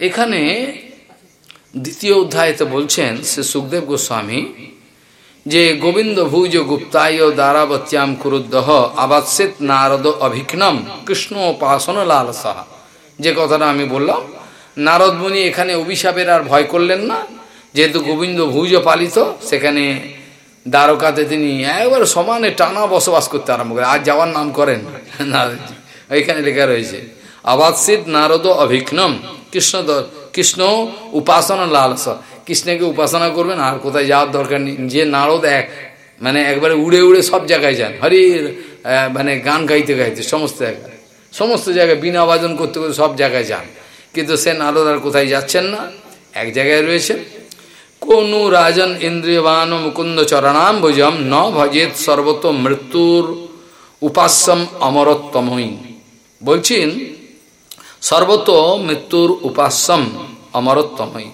এখানে দ্বিতীয় অধ্যায়তে বলছেন সে সুখদেব গোস্বামী যে গোবিন্দ ভুজ গুপ্তায় দ্বারাবত্যাম কুরুদ্দহ আবাসিত নারদ অভিঘ্নম কৃষ্ণ উপাসন লাল সাহা যে কথাটা আমি বললাম, নারদ মুনি এখানে অভিশাপের আর ভয় করলেন না, যেহেতু গোবিন্দ ভুজ পালিত, সেখানে দ্বারকাতে তিনি একবার সমানে টানা বসবাস করতে আরম্ভ করেন। আর যাওয়ার নাম করেন নারদজি। এখানে লেখা রয়েছে আবাসিত নারদ অভিঘ্নম। কৃষ্ণ কৃষ্ণ উপাসনা লালস। কৃষ্ণকে উপাসনা করবেন, আর কোথায় যাওয়ার দরকার নেই। যে নারদ এক মানে একবারে উড়ে উড়ে সব জায়গায় যান। হরির মানে গান গাইতে গাইতে সমস্ত জায়গায়। সমস্ত জায়গায় বিনা বাজন করতে করতে সব জায়গায় যান। কিন্তু সে নারদ আর কোথায় যাচ্ছেন না? এক জায়গায় রয়েছেন কোন রাজন ইন্দ্রিয়বান মুকুন্দ চরণাম ভুজম ন ভজেত সর্বত মৃত্যুর উপাস্যম অমরত্তমই বলছেন সর্বত মৃত্যুর উপাস্যম অমরত্তময়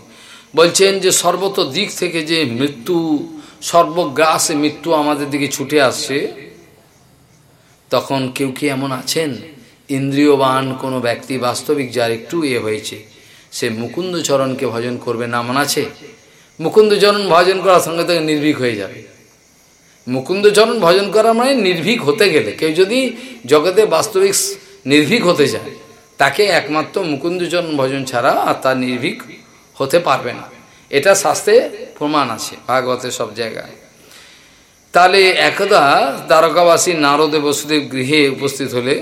বলছেন যে সর্বত দিক থেকে যে মৃত্যু, সর্বগ্রাসে মৃত্যু আমাদের দিকে ছুটে আসছে, তখন কেউ কি এমন আছেন? ইন্দ্রিয়বান কোনো ব্যক্তি বাস্তবিক যার একটু এ হয়েছে, সে মুকুন্দ চরণকে ভজন করবে না এমন আছে? মুকুন্দ চরণ ভজন করার সঙ্গে সঙ্গে নির্ভীক হয়ে যাবে। মুকুন্দ চরণ ভজন করা মানে নির্ভীক হতে গেলে, কেউ যদি জগতে বাস্তবিক নির্ভীক হতে চায় তাকে একমাত্র মুকুন্দজন ভজন ছাড়া আর তার নির্ভীক হতে পারবে না। এটা শাস্ত্রে প্রমাণ আছে, ভাগবতের সব জায়গায়। তাহলে একদা দ্বারকাবাসী নারদে বসুদেব গৃহে উপস্থিত হলে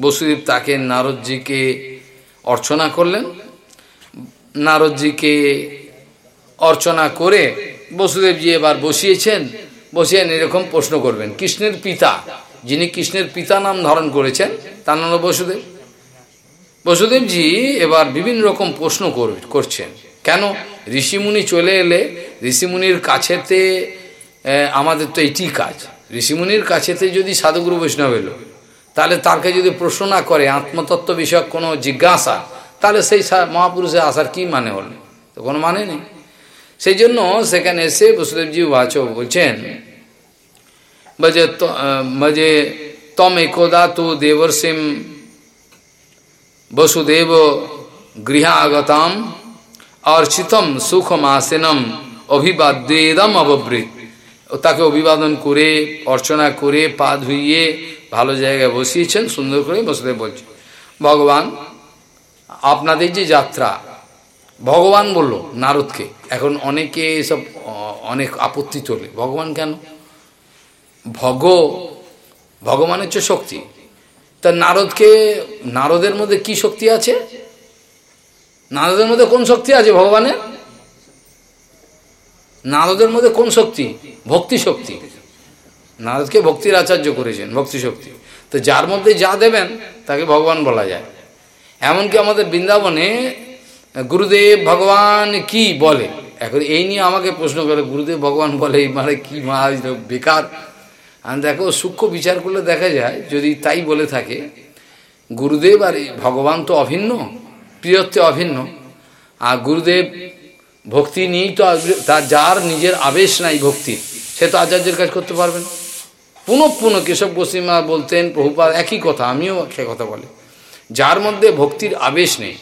বসুদেব তাকে নারদজিকে অর্চনা করলেন। নারদজিকে অর্চনা করে বসুদেবজি এবার বসিয়েছেন। বসিয়ে এরকম প্রশ্ন করবেন, কৃষ্ণের পিতা, যিনি কৃষ্ণের পিতা নাম ধারণ করেছেন, তার নাম বসুদেব। বসুদেবজি এবার বিভিন্ন রকম প্রশ্ন করছেন। কেন? ঋষিমুনি চলে এলে ঋষিমুনির কাছেতে আমাদের তো এটি কাজ। ঋষিমুনির কাছেতে যদি সাধুগুরু বৈষ্ণব এলো, তাহলে তাকে যদি প্রশ্ন না করে, আত্মতত্ত্ব বিষয়ক কোনো জিজ্ঞাসা, তাহলে সেই মহাপুরুষে আসার কি মানে হল? তো কোনো মানে নেই। সেই জন্য সেখানে এসে বসুদেবজি বাচ বলছেন বজে তম একদা তু দেবর্ষিম বসুদেব গৃহাগতাম অর্চিতম সুখমাসিনম অভিবাদ্যেদম অববৃত তাকে অভিবাদন করে, অর্চনা করে, পা ধুইয়ে ভালো জায়গায় বসিয়েছেন, সুন্দর করে বসুদেব বলছেন, ভগবান, আপনাদের যে যাত্রা, ভগবান বলল নারদকে, এখন অনেকে এসব, অনেক আপত্তি চলে ভগবান কেন? ভগ ভগবান হচ্ছে শক্তি তা নারদকে, নারদের মধ্যে কি শক্তি আছে? নারদের মধ্যে কোন শক্তি আছে ভগবানের? নারদের মধ্যে কোন শক্তি? ভক্তি শক্তি। নারদকে ভক্তির আচার্য করেছেন, ভক্তি শক্তি। তো যার মধ্যে যা দেবেন, তাকে ভগবান বলা যায়। এমনকি আমাদের বৃন্দাবনে গুরুদেব ভগবান কি বলে? এখন এই নিয়ে আমাকে প্রশ্ন করে, গুরুদেব ভগবান বলে মানে কি মা বেকার। আর দেখো, সূক্ষ্ম বিচার করলে দেখা যায়, যদি তাই বলে থাকে, গুরুদেব আর ভগবান তো অভিন্ন, প্রিয়ত্বে অভিন্ন, আর গুরুদেব ভক্তি নিয়েই তো তার যার নিজের আবেশ নাই ভক্তি, সে তো আচার্যের কাজ করতে পারবে না। পুনঃ পুনঃ কেশব গোস্বীমা বলতেন প্রভুপাল একই কথা, আমিও সে কথা বলে। যার মধ্যে ভক্তির আবেশ নেই,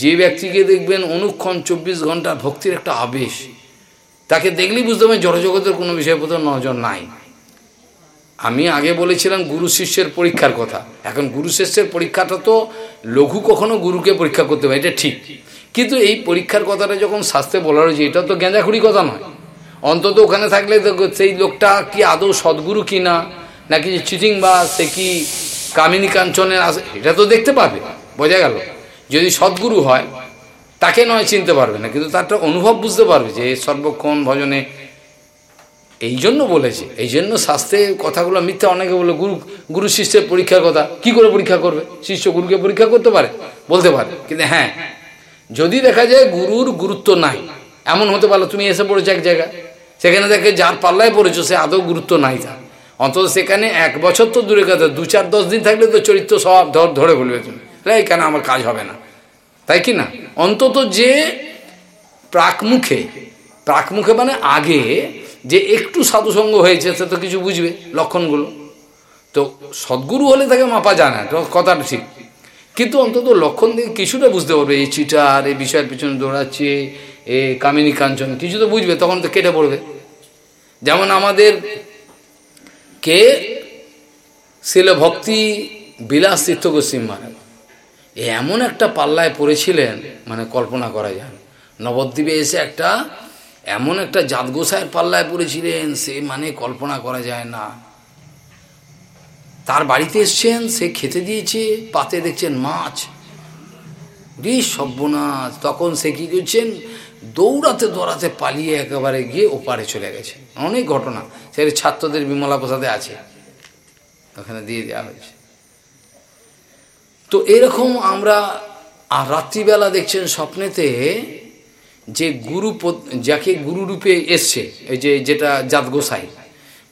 যে ব্যক্তিকে দেখবেন অনুক্ষণ চব্বিশ ঘণ্টা ভক্তির একটা আবেশ, তাকে দেখলেই বুঝতে পারবেন জড়জগতের কোনো বিষয়ের প্রতি নজর নাই। আমি আগে বলেছিলাম গুরু শিষ্যের পরীক্ষার কথা। এখন গুরু শিষ্যের পরীক্ষাটা তো লঘু কখনো গুরুকে পরীক্ষা করতে পারে, এটা ঠিক। কিন্তু এই পরীক্ষার কথাটা যখন শাস্ত্রে বলা রয়েছে এটা তো গেঁজাখুড়ি কথা নয়। অন্তত ওখানে থাকলে সেই লোকটা কি আদৌ সদ্গুরু কি না, নাকি যে চিটিং বা সে কি কামিনী কাঞ্চনের আসে, এটা তো দেখতে পাবে, বোঝা গেল। যদি সদ্গুরু হয়, তাকে নয় চিনতে পারবে না, কিন্তু তারটা অনুভব বুঝতে পারবে যে সর্বক্ষণ ভজনে এই জন্য বলেছে এই জন্য শাস্ত্রে কথাগুলো মিথ্যা অনেকে বলে, গুরু গুরু শিষ্যের পরীক্ষার কথা। কি করে পরীক্ষা করবে? শিষ্য গুরুকে পরীক্ষা করতে পারে? বলতে পারে। কিন্তু হ্যাঁ যদি দেখা যায় গুরুর গুরুত্ব নাই, এমন হতে পারল তুমি এসে পড়েছো এক জায়গায়, সেখানে দেখে যার পাল্লায় পড়েছো, সে আদৌ গুরুত্ব নাই তার। অন্তত সেখানে এক বছর তো দূরে কথা দু চার দশ দিন থাকলে তো চরিত্র সব ধর, ধরে বলবে তুমি। এখানে আমার কাজ হবে না? তাই কি না? অন্তত যে প্রাকমুখে প্রাকমুখে মানে আগে যে একটু সাধুসঙ্গ হয়েছে, সে তো কিছু বুঝবে লক্ষণগুলো। তো সদ্গুরু হলে তাকে মাপা যায় না কথাটা ঠিক। কিন্তু অন্তত লক্ষণ দিয়ে কিছুটা বুঝতে পারবে, এই চিটার, এই বিষয়ের পিছনে দৌড়াচ্ছে, এ কামিনী কাঞ্চন, কিছু তো বুঝবে, তখন তো কেটে পড়বে। যেমন আমাদের কে? ছিল ভক্তি বিলাস তীর্থ গোস্বী মহারাজ। এমন একটা পাল্লায় পড়েছিলেন মানে কল্পনা করা যায় নবদ্বীপে এসে একটা এমন একটা জাতগোসাইয়ের পাল্লায় পড়েছিলেন, সে মানে কল্পনা করা যায় না। তার বাড়িতে এসছেন, সে খেতে দিয়েছে, পাতে দেখছেন মাছ। রে সব্যনাথ তখন সে কী করছেন, দৌড়াতে দৌড়াতে পালিয়ে একেবারে গিয়ে ওপারে চলে গেছে। অনেক ঘটনা। সে ছাত্রদের বিমলা প্রসাদে আছে। ওখানে দিয়ে দেওয়া হয়েছে। তো এরকম আমরা আর রাত্রিবেলা দেখছেন স্বপ্নেতে যে গুরু যাকে গুরু রূপে এসছে, এই যে যেটা জাত গোসাই,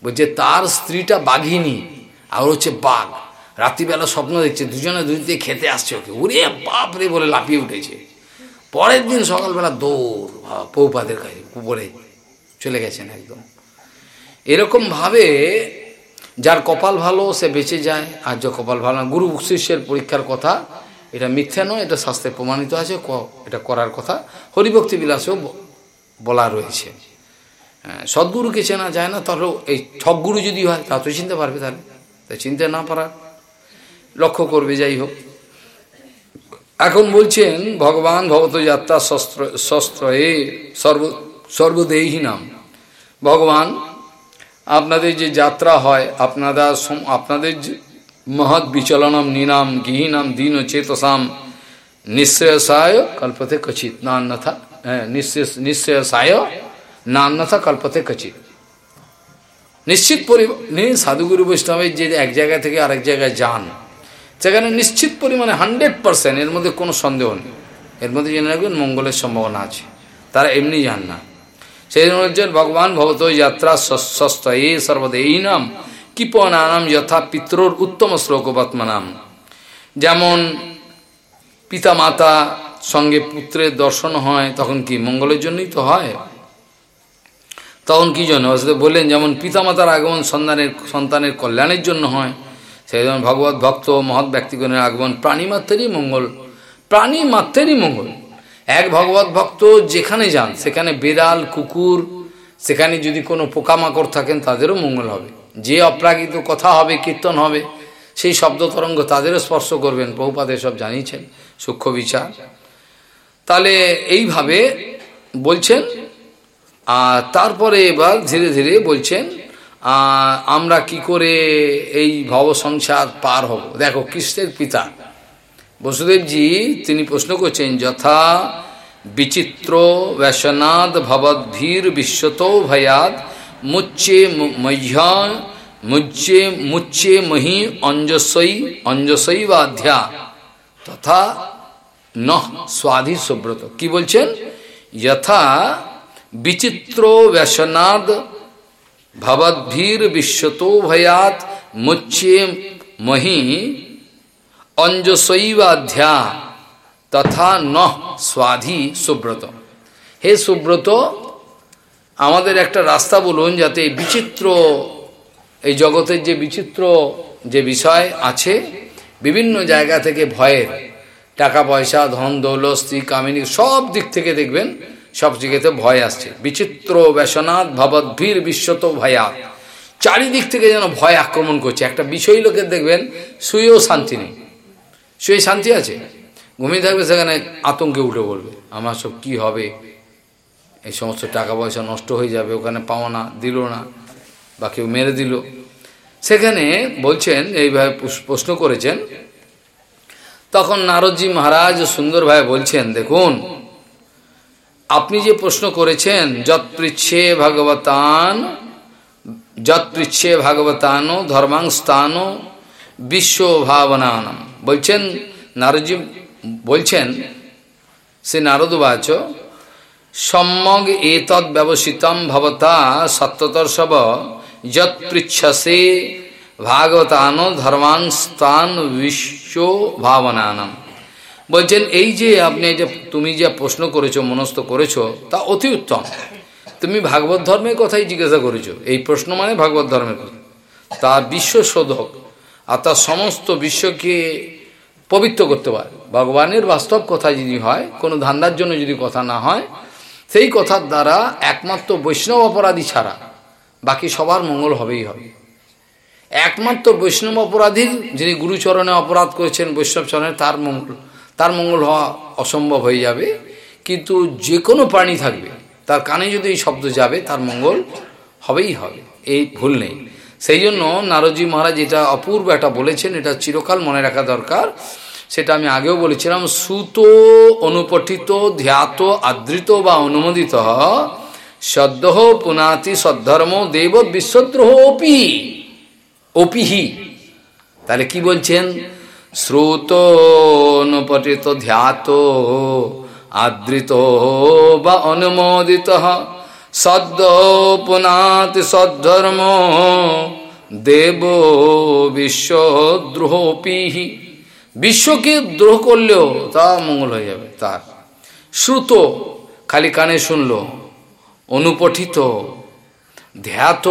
বলছে তার স্ত্রীটা বাঘিনী, আর হচ্ছে বাঘ। রাত্রিবেলা স্বপ্ন দেখছে, দুজনে দুজনে খেতে আসছে ওকে। উড়ে বাপ রে বলে লাফিয়ে উঠেছে। পরের দিন সকালবেলা দৌড় পৌপাদের কাছে উপরে চলে গেছেন একদম। এরকমভাবে যার কপাল ভালো, সে বেঁচে যায়। আর যে কপাল ভালো না, গুরু শিষ্যের পরীক্ষার কথা এটা মিথ্যা নয় এটা শাস্ত্রে প্রমাণিত আছে এটা করার কথা। হরিভক্তি বিলাসেও বলা রয়েছে। হ্যাঁ, সদ্গুরুকে চেনা যায় না তাহলেও এই ঠকগুরু যদি হয় তা তো চিনতে পারবে তাহলে। তাই চিনতে না পারার লক্ষ্য করবে যাই হোক। এখন বলছেন ভগবান ভগত যাত্রা শস্ত্র শস্ত্র এ সর্ব সর্বদেহী নাম। ভগবান আপনাদের যে যাত্রা হয় আপনারা আপনাদের মহৎ বিচলনম নিনাম গিহিনাম দীন চেতসাম। নিশ্চয়সায় কল্পতে কচিত নান্যথা হ্যাঁ নিশ্চয়সায় নান্যথা কল্পতে কচিত নিশ্চিত পরিমাণে সাধুগুরু বৈষ্ণবের যে এক জায়গা থেকে আরেক জায়গায় যান, সেখানে নিশ্চিত পরিমাণে হান্ড্রেড পারসেন্ট এর মধ্যে কোনো সন্দেহ নেই। এর মধ্যে জেনে রাখবেন, মঙ্গলের সম্ভাবনা আছে। তারা এমনি যান না। সেই জন্য ভগবান ভগত যাত্রা সস্ত এ সর্বদা, এই নাম কিপনানাম যথা পিত্রর উত্তম শ্লোকবাত্মানাম যেমন পিতা মাতা সঙ্গে পুত্রের দর্শন হয়, তখন কি মঙ্গলের জন্যই তো হয়? তখন কি জন্য? বললেন, যেমন পিতামাতার আগমন সন্তানের সন্তানের কল্যাণের জন্য হয়, সেই জন্য ভগবত ভক্ত মহৎ ব্যক্তিগণের আগমন প্রাণী মাত্রেরই মঙ্গল, প্রাণী মাত্রেরই মঙ্গল। এক ভগবত ভক্ত যেখানে যান, সেখানে বেড়াল, কুকুর, সেখানে যদি কোনো পোকামাকড় থাকেন, তাদেরও মঙ্গল হবে। যে অপ্রাকৃত কথা হবে, কীর্তন হবে, সেই শব্দ তরঙ্গ তাদেরও স্পর্শ করবেন। বহুপাতে সব জানিয়েছেন, সূক্ষ্ম বিচার। তাহলে এইভাবে বলছেন, আর তারপরে এবার ধীরে ধীরে বলছেন আমরা কি করে এই ভব সংসার পার হব? দেখো, কৃষ্ণের পিতা। বসুদেবজি, তিনি প্রশ্ন করছেন, যথা বিচিত্র, ব্যসনাদ ভবদ্ভীর বিশ্বত ভয়াদ मुच्चे मह्य मुच्चे मुच्चे मही, अंजसई अंजसई वाध्या तथा न स्वाधि सुब्रत कि बोलছেন यथा विचित्रो व्यसनाद, भवद्भीर विश्वतो भयात, मुच्चे मही अंजसईवाध्या तथा न स्वाधि सुब्रत हे सुब्रतो আমাদের একটা রাস্তা বলুন যাতে এই বিচিত্র, এই জগতের যে বিচিত্র যে বিষয় আছে, বিভিন্ন জায়গা থেকে ভয়ের, টাকা পয়সা, ধন, দৌলত, স্ত্রী, কামিনী, সব দিক থেকে দেখবেন সব জায়গাতে ভয় আসছে। বিচিত্র ব্যসনাথ ভবদ্ভীর বিশ্বত ভয়া। চারিদিক থেকে যেন ভয় আক্রমণ করছে। একটা বিষয় লোকের দেখবেন শুয়েও শান্তি নেই। শুয়ে শান্তি আছে? ঘুমিয়ে থাকবে সেখানে আতঙ্কে উঠে পড়বে। আমার সব কি হবে? এই সমস্ত টাকা পয়সা নষ্ট হয়ে যাবে, ওখানে পাওয়া না দিল না বা কেউ মেরে দিল। সেখানে বলছেন, এইভাবে প্রশ্ন করেছেন। তখন নারদজি মহারাজ সুন্দরভাবে বলছেন, দেখুন, আপনি যে প্রশ্ন করেছেন যৎ পৃচ্ছে ভগবতান যৎ পৃচ্ছে ভগবতান ধর্মাংস্থান বিশ্ব ভাবনান বলছেন নারদজি, বলছেন সে নারদবাচ সম্যগ এতৎ ব্যবসিতম ভবতা সত্যতর্ষব যৎ পৃচ্ছসে ভাগবতান ধর্মাংস্থান বিশ্ব ভাবনানাম। বলছেন, এই যে আপনি যে তুমি যে প্রশ্ন করেছ, মনস্থ করেছ, তা অতি উত্তম। তুমি ভাগবত ধর্মের কথাই জিজ্ঞাসা করেছ। এই প্রশ্ন মানে ভাগবত ধর্মের কথা। তা বিশ্ব শোধক, আর তার সমস্ত বিশ্বকে পবিত্র করতে পারে। ভগবানের বাস্তব কথা যদি হয়, কোনো ধান্দার জন্য যদি কথা না হয় সেই কথার দ্বারা একমাত্র বৈষ্ণব অপরাধী ছাড়া বাকি সবার মঙ্গল হবেই হবে। একমাত্র বৈষ্ণব অপরাধীর যিনি গুরুচরণে অপরাধ করেছেন বৈষ্ণব চরণে, তার মঙ্গল তার মঙ্গল হওয়া অসম্ভব হয়ে যাবে। কিন্তু যে কোনো প্রাণী থাকবে, তার কানে যদি এই শব্দ যাবে, তার মঙ্গল হবেই হবে। এই ভুল নেই। সেই জন্য নারদজি মহারাজ এটা অপূর্ব একটা বলেছেন, এটা চিরকাল মনে রাখা দরকার। সেটা আমি আগেও বলেছিলাম, সুত অনুপঠিত, ধ্যাত, আদৃত বা অনুমোদিত সদ্য পুনাতি সদ্ধর্ম দেব বিশ্বদ্রোহ অপি অপিহি তাহলে কি বলছেন? শ্রুত অনুপঠিত, ধ্যাত, আদৃত বা অনুমোদিত, সদ্য পুনাতি সদ্ধর্ম দেব বিশ্বদ্রোহপিহি বিশ্বকে দ্রোহ করলেও তা মঙ্গল হয়ে যাবে, তার। শ্রুত খালি কানে শুনলো, অনুপঠিত, ধ্যাত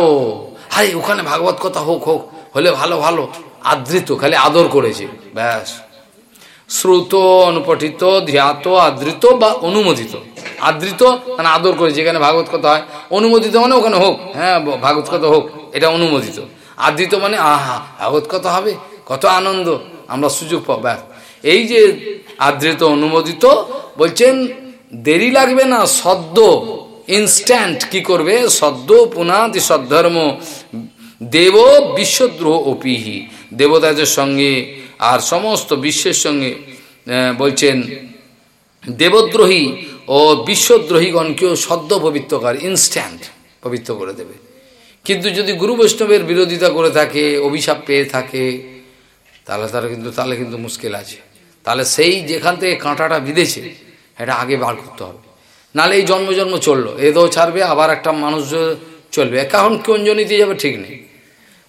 হাই ওখানে ভাগবত কথা হোক হোক, হলে ভালো ভালো। আদৃত, খালি আদর করেছে, ব্যাস। শ্রুত, অনুপঠিত, ধ্যাত, আদৃত বা অনুমোদিত। আদৃত মানে আদর করে, যেখানে ভাগবত কথা হয়। অনুমোদিত মানে ওখানে হোক হ্যাঁ ভাগবত কথা হোক, এটা অনুমোদিত। আদৃত মানে আহা, ভাগবত কথা হবে, কত আনন্দ। আমরা সুযোগ পাব এই যে আদৃত অনুমোদিত বলছেন, দেরি লাগবে না, সদ্য ইনস্ট্যান্ট কি করবে? সদ্য পুনাদি সদ্ধর্ম দেব বিশ্বদ্রোহ অপিহি। দেবতাদের সঙ্গে আর সমস্ত বিশ্বের সঙ্গে বলছেন, দেবদ্রোহী ও বিশ্বদ্রোহীগণকেও সদ্য পবিত্রকার ইনস্ট্যান্ট পবিত্র করে দেবে। কিন্তু যদি গুরু বৈষ্ণবের বিরোধিতা করে থাকে, অভিশাপ পেয়ে থাকে তাহলে তারা কিন্তু, তাহলে কিন্তু মুশকিল আছে। তাহলে সেই যেখান থেকে কাঁটাটা বিঁধেছে এটা আগে বার করতে হবে। নালে এই জন্ম জন্ম চলল এদও ছাড়বে, আবার একটা মানুষ চলবে। কারণ কোন জনিতে যাবে, ঠিক নেই।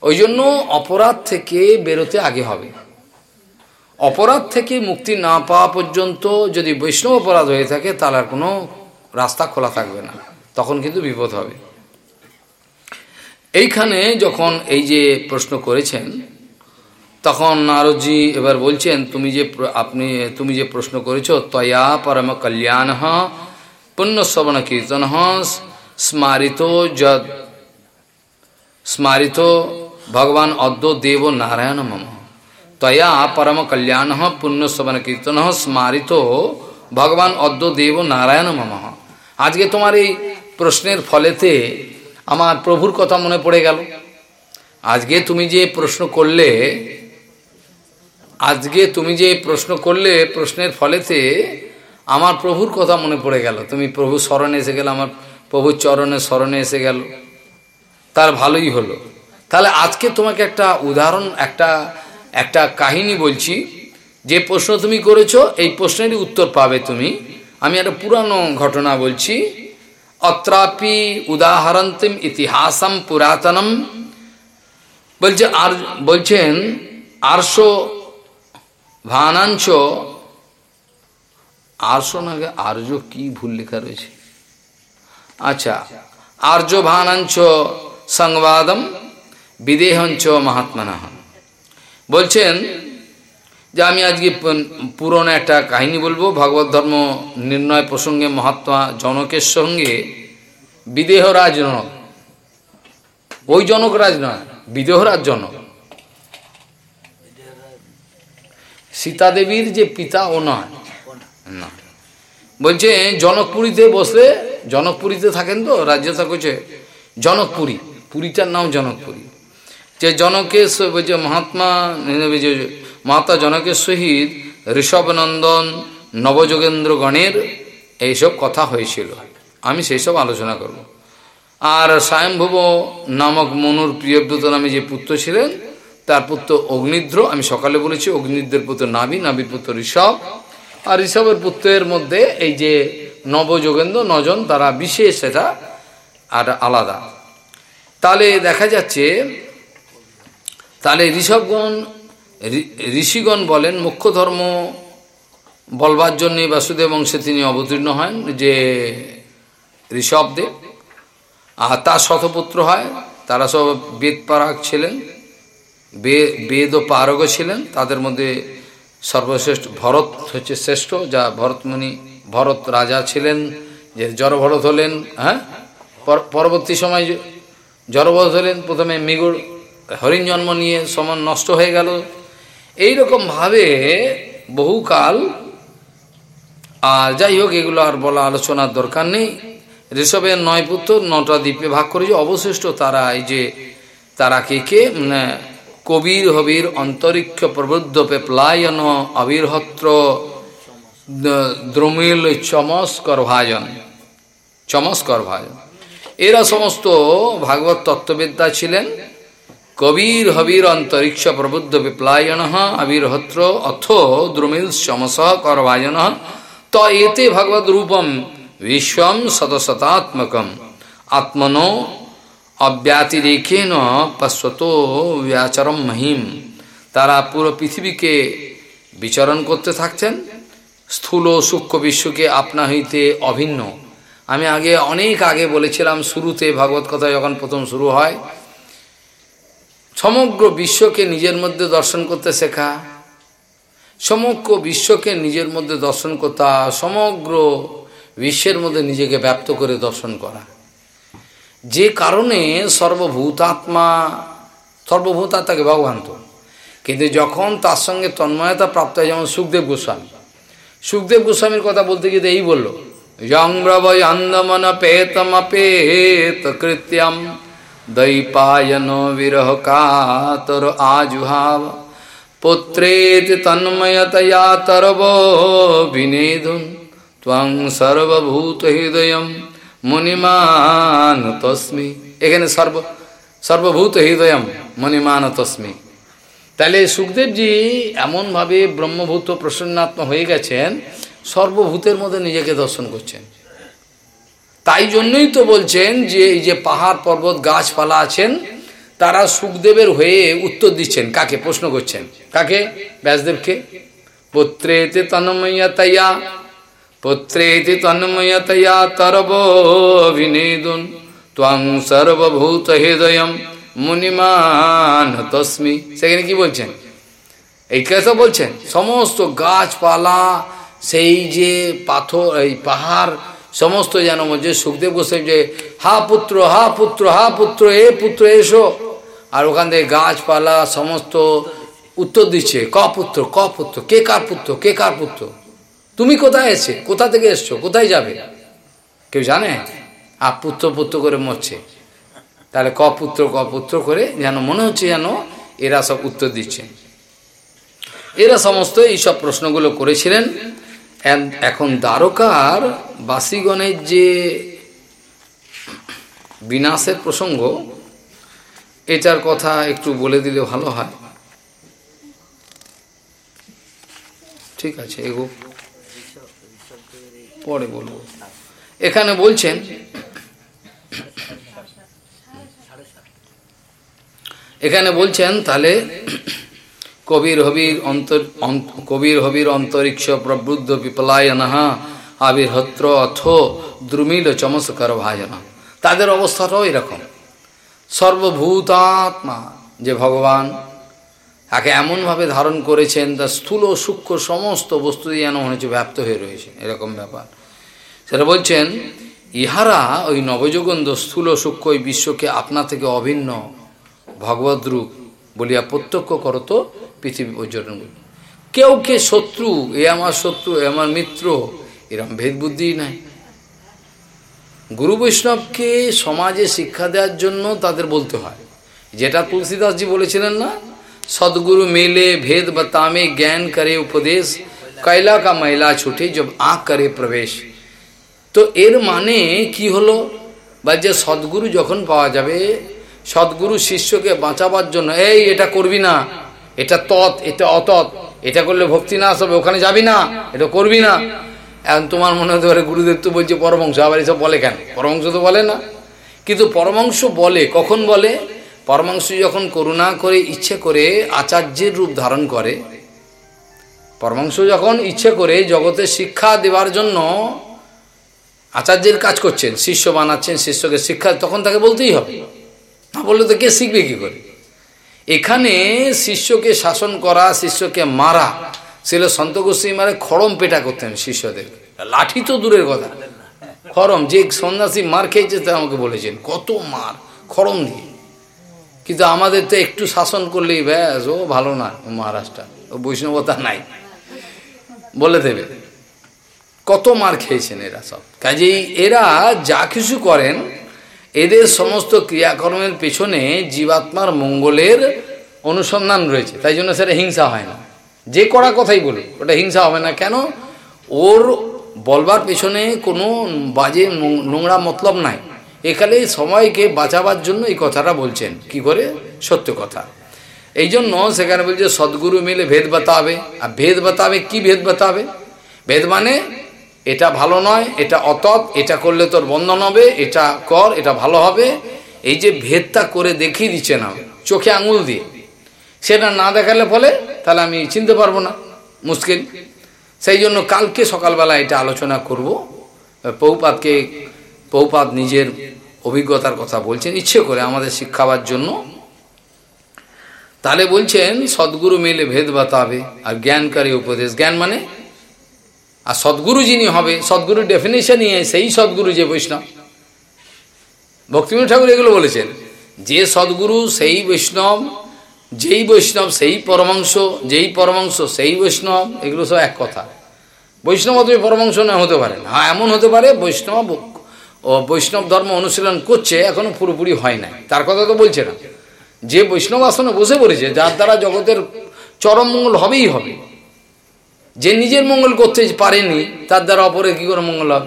ওই জন্য অপরাধ থেকে বেরোতে আগে হবে। অপরাধ থেকে মুক্তি না পাওয়া পর্যন্ত যদি বৈষ্ণব অপরাধ হয়ে থাকে, তাহলে আর কোনো রাস্তা খোলা থাকবে না। তখন কিন্তু বিপদ হবে। এইখানে যখন এই যে প্রশ্ন করেছেন তখন নারদজি এবার বলছেন, তুমি যে আপনি, তুমি যে প্রশ্ন করেছ, তয়া পরম কল্যাণ পুণ্যশ্রবণ কীর্তন স্মারিত স্মারিত ভগবান অদ্য দেব নারায়ণ মম। তয়া পরম কল্যাণ পুণ্যশ্রবণ কীর্তন স্মারিত ভগবান অদ্য দেব নারায়ণ মম। আজকে তোমার এই প্রশ্নের ফলেতে আমার প্রভুর কথা মনে পড়ে গেল। আজকে তুমি যে প্রশ্ন করলে আজকে তুমি যে প্রশ্ন করলে, প্রশ্নের ফলেতে আমার প্রভুর কথা মনে পড়ে গেল। তুমি প্রভু স্মরণে এসে গেল, আমার প্রভুর চরণে স্মরণে এসে গেল। তার ভালোই হলো। তাহলে আজকে তোমাকে একটা উদাহরণ, একটা একটা কাহিনী বলছি। যে প্রশ্ন তুমি করেছ, এই প্রশ্নেরই উত্তর পাবে তুমি। আমি একটা পুরানো ঘটনা বলছি। অত্রাপি উদাহরণতিম ইতিহাসম পুরাতনম। বলছে আর, বলছেন, আরশো ভানাঞ্চ আরশো না আর্য কি ভুল লেখা রয়েছে? আচ্ছা আর্য ভানাঞ্চ সংবাদম বিদেহঞ্চ মহাত্মানা। বলছেন যে আমি আজকে পুরনো একটা কাহিনী বলব, ভগবত ধর্ম নির্ণয় প্রসঙ্গে মহাত্মা জনকের সঙ্গে বিদেহরাজ জনক ওই জনকরাজ নয়, বিদেহরাজ জনক। সীতাদেবীর যে পিতা ও নয়। না। বলছে, জনকপুরীতে বসলে, জনকপুরীতে থাকেন তো রাজ্যতা করছে জনকপুরী। পুরীটার নাম জনকপুরী। যে জনকের বলছে, মহাত্মা মহাত্মা জনকের সহিত ঋষভনন্দন, নবযোগেন্দ্র গণের এইসব কথা হয়েছিল। আমি সেই সব আলোচনা করব। আর স্বয়ংভুব নামক মনুর প্রিয়ব্রত নামে যে পুত্র ছিলেন তার পুত্র অগ্নিদ্র, আমি সকালে বলেছি অগ্নিদ্রের পুত্র নাবি নাবির পুত্র ঋষভ। আর ঋষভের পুত্রের মধ্যে এই যে নবযোগেন্দ্র, নজন তারা বিশেষ এটা আর আলাদা। তাহলে দেখা যাচ্ছে, তাহলে ঋষভগণ ঋষিগণ বলেন মুখ্য ধর্ম বলবার জন্যে বাসুদেব বংশে তিনি অবতীর্ণ হন যে ঋষভদেব। আর তার শতপুত্র হয়, তারা সব বেদ পারাগ ছিলেন। বেদ ও পারগও ছিলেন, তাদের মধ্যে সর্বশ্রেষ্ঠ ভরত হচ্ছে শ্রেষ্ঠ, যা ভরতমণি ভরত রাজা ছিলেন, যে জড়ভরত হলেন হ্যাঁ? পরবর্তী সময় জড়ভরত হলেন, প্রথমে মিগুর হরিণ জন্ম নিয়ে সমান নষ্ট হয়ে গেল। এইরকমভাবে বহুকাল, আর যাই হোক, এগুলো আর বলা আলোচনার দরকার নেই। ঋষভের নয় পুত্র, নটা দ্বীপে ভাগ করেছে। অবশিষ্ট তারা এই যে তারা কে? কে মানে কবির হবির অন্তরিক্ষ প্রবুদ্ধ পেপ্লায়ন অবিরহত্র দ্রমিল চমস্কর ভাজন। চমস্কর ভাজন। এরা সমস্ত ভাগবত তত্ত্ববিদ্যা ছিলেন। কবির হবির অন্তরিক্ষ প্রবুদ্ধ বিপ্লায়ন অবিরহত্র অথ দ্রুমিল চমস কর ভাজন। ত এতে ভগবত রূপম বিশ্বম শতশতাত্মকম আত্মনো অব্যাতিরেখেন পশ্বত ব্যাচরম মহিম তারা পুরো পৃথিবীকে বিচরণ করতে থাকছেন স্থূল সূক্ষ্ম বিশ্বকে আপনা হইতে অভিন্ন। আমি আগে অনেক আগে বলেছিলাম, শুরুতে ভাগবত কথা যখন প্রথম শুরু হয়, সমগ্র বিশ্বকে নিজের মধ্যে দর্শন করতে শেখা, সমগ্র বিশ্বকে নিজের মধ্যে দর্শন করতা, সমগ্র বিশ্বের মধ্যে নিজেকে ব্যপ্ত করে দর্শন করা। যে কারণে সর্বভূতাত্মা, সর্বভূতাত্মাকে ভগবান তো। কিন্তু যখন তার সঙ্গে তন্ময়তা প্রাপ্ত হয়, যেমন সুখদেব গোস্বামী। সুখদেব গোস্বামীর কথা বলতে গিয়ে এই বলল যংব্রবয় অন্দমন পেতমপেত কৃত্যম দৈপায়ন বিরহ কাতর আজুহাব। পুত্রেতি তন্ময়তয়া তরব বিনেদুন ত্বং সর্বভূত হৃদয় মণিমান তস্মি। এখানে সর্ব, সর্বভূত হৃদয়ম মণিমান তস্মি। তাহলে সুখদেবজি এমনভাবে ব্রহ্মভূত প্রসন্নাত্ম হয়ে গেছেন, সর্বভূতের মধ্যে নিজেকে দর্শন করছেন। তাই জন্যই তো বলছেন যে, এই যে পাহাড়, পর্বত, গাছপালা আছেন, তারা সুখদেবের হয়ে উত্তর দিচ্ছেন। কাকে? প্রশ্ন করছেন। কাকে? ব্যাসদেবকে। পুত্রেতে তন্ময়তয়া পুত্রেতি তন্ময়তয়া তরব বিনেদুন ত্বং সর্বভূত হৃদয় মুনিমান তস্মি সেখানে কি বলছেন এই কথা বলছেন সমস্ত গাছপালা সেই যে পাথর এই পাহাড় সমস্ত যেন যে সুখদেব গোস্বামী যে হা পুত্র হা পুত্র হা পুত্র এ পুত্র এসো আর ওখান থেকে গাছপালা, সমস্ত উত্তর দিচ্ছে। ক পুত্র ক পুত্র, কে কার পুত্র, কে কার পুত্র? তুমি কোথায় এসে? কোথা থেকে এসছো? কোথায় যাবে? কেউ জানে? আর পুত্র পুত্র করে মরছে। তাহলে ক পুত্র ক পুত্র করে যেন মনে হচ্ছে যেন এরা সব উত্তর দিচ্ছে। এরা সমস্ত এইসব প্রশ্নগুলো করেছিলেন। এখন দ্বারকার বাসিগণের যে বিনাশের প্রসঙ্গ, এটার কথা একটু বলে দিলে ভালো হয়। ঠিক আছে, এগো। পরে বলব। এখানে বলছেন এখানে বলছেন, তাহলে কবির হবির অন্তর কবির হবির অন্তরিক্ষ প্রবুদ্ধ পিপলায়নহা আবির্হত্র অথ দ্রুমিল চমৎকার ভাজনা তাদের অবস্থাটাও এরকম। সর্বভূতাত্মা যে ভগবান, তাকে এমনভাবে ধারণ করেছেন তা স্থূল সূক্ষ্ম সমস্ত বস্তু যেন মনে হচ্ছে ব্যাপ্ত হয়ে রয়েছে। এরকম ব্যাপার। সেটা বলছেন, ইহারা ওই নবযোগন্দ স্থূল সূক্ষ্ম ওই বিশ্বকে আপনা থেকে অভিন্ন ভগবদ্রূপ বলিয়া প্রত্যক্ষ করতো পৃথিবী পর্যটন কেউ কে শত্রু, এ আমার শত্রু, এ আমার মিত্র, এরম ভেদ বুদ্ধি নাই। গুরু বৈষ্ণবকে সমাজে শিক্ষা দেওয়ার জন্য তাদের বলতে হয়। যেটা তুলসীদাসজি বলেছিলেন না, সদ্গুরু মেলে ভেদ বা তামে জ্ঞান করে উপদেশ কৈলা কা মহিলা ছুটে যব আঁক করে প্রবেশ। তো এর মানে কি হলো? বা যে সদ্গুরু যখন পাওয়া যাবে, সদ্গুরু শিষ্যকে বাঁচাবার জন্য, এই, এটা করবি না। এটা তৎ, এটা অতৎ। এটা করলে ভক্তি না হবে, ওখানে যাবি না। এটা করবি না। এখন তোমার মনে হতে পারে, গুরুদেব তো বলছে পরমংশ আবার এসব বলে কেন? পরমংশ তো বলে না। কিন্তু পরমাংশ বলে, কখন বলে? পরমাংশ যখন করুণা করে, ইচ্ছে করে আচার্যের রূপ ধারণ করে পরমাংশ যখন ইচ্ছে করে জগতে শিক্ষা দেওয়ার জন্য আচার্যের কাজ করছেন, শিষ্য বানাচ্ছেন, শিষ্যকে শিক্ষা, তখন তাকে বলতেই হবে। না বললে তো কে শিখবে কি করে? এখানে শিষ্যকে শাসন করা, শিষ্যকে মারা, ছিল সন্ত গোস্বী মানে খড়ম পেটা করতেন শিষ্যদের। লাঠি তো দূরের কথা। খরম যে সন্ন্যাসী মার খেয়েছে তা আমাকে বলেছেন, কত মার খরম দিয়ে। কিন্তু আমাদের তো একটু শাসন করলেই ব্যাস, ও ভালো না মহারাষ্ট্র। ও বৈষ্ণবতা নাই। বলে দেবে। কত মার খেয়েছেন এরা সব? কাজেই এরা যা কিছু করেন, এদের সমস্ত ক্রিয়াকর্মের পেছনে জীবাত্মার মঙ্গলের অনুসন্ধান রয়েছে। তাই জন্য সেটা হিংসা হয় না। যে করা কথাই বলুন ওটা হিংসা হবে না। কেন? ওর বলবার পেছনে কোনো বাজে নোংরা মতলব নাই। এখানে সবাইকে বাঁচাবার জন্য এই কথাটা বলছেন। কি করে? সত্য কথা। এই জন্য সেখানে বলছে, সদ্গুরু মিলে ভেদ বাতাবে। আর ভেদ বাতাবে কি ভেদ বাতাবে? ভেদ মানে এটা ভালো নয়, এটা অতৎ, এটা করলে তোর বন্ধন হবে, এটা কর, এটা ভালো হবে। এই যে ভেদটা করে দেখিয়ে দিচ্ছে না, চোখে আঙুল দিয়ে, সেটা না দেখালে ফলে তাহলে আমি চিনতে পারব না, মুশকিল। সেই জন্য কালকে সকালবেলা এটা আলোচনা করব। পৌপাতকে পৌপাত নিজের অভিজ্ঞতার কথা বলছেন, ইচ্ছে করে আমাদের শিক্ষাবার জন্য। তাহলে বলছেন, সদ্গুরু মিলে ভেদ বাতাবে, আর জ্ঞানকারী উপদেশ। জ্ঞান মানে আর সদ্গুরু যিনি হবে সদ্গুরু ডেফিনেশন নিয়ে সেই সদ্গুরু যে বৈষ্ণব। ভক্তিবিনোদ ঠাকুর এগুলো বলেছেন, যে সদ্গুরু সেই বৈষ্ণব, যেই বৈষ্ণব সেই পরমাংশ, যেই পরমাংশ সেই বৈষ্ণব, এগুলো সব এক কথা। বৈষ্ণব তুমি পরমাংশ না হতে পারে না। হ্যাঁ এমন হতে পারে, বৈষ্ণব ও বৈষ্ণব ধর্ম অনুশীলন করছে, এখনও পুরোপুরি হয় না তার কথা তো বলছে না। যে বৈষ্ণব আসনে বসে পড়েছে, যার দ্বারা জগতের চরম মঙ্গল হবেই হবে। যে নিজের মঙ্গল করতে পারেনি, তার দ্বারা অপরের কি করে মঙ্গল হবে?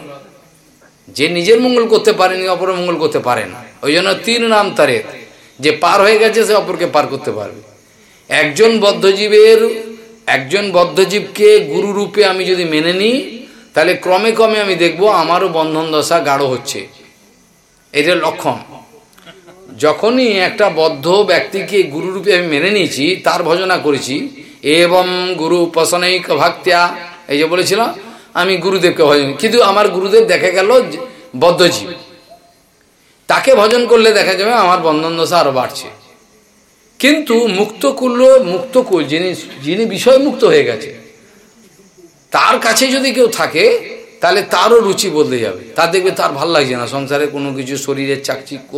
যে নিজের মঙ্গল করতে পারেনি, অপরের মঙ্গল করতে পারে না। ওই জন্য তিন নাম তারে যে পার হয়ে গেছে, সে অপরকে পার করতে পারবে। একজন বদ্ধজীবের, একজন বদ্ধজীবকে গুরু রূপে আমি যদি মেনে নিই, তাহলে ক্রমে ক্রমে আমি দেখব আমারও বন্ধন দশা গাঢ় হচ্ছে। এটার লক্ষণ। যখনই একটা বদ্ধ ব্যক্তিকে গুরুরূপে আমি মেনে নিয়েছি, তার ভজনা করেছি এবং গুরু উপাসনাইক ভাক্তিয়া। এই যে বলেছিলাম আমি গুরুদেবকে ভজন কিন্তু আমার গুরুদেব দেখা গেল বদ্ধজীব। তাকে ভজন করলে দেখা যাবে আমার বন্ধন দশা আরও বাড়ছে। কিন্তু মুক্ত করল মুক্ত যিনি যিনি বিষয় মুক্ত হয়ে গেছে, তার কাছে যদি কেউ থাকে, তাহলে তারও রুচি বদলে যাবে। তার দেখবে তার ভালো লাগছে না। সংসারে কোনো কিছু, শরীরের চাকচিক্য,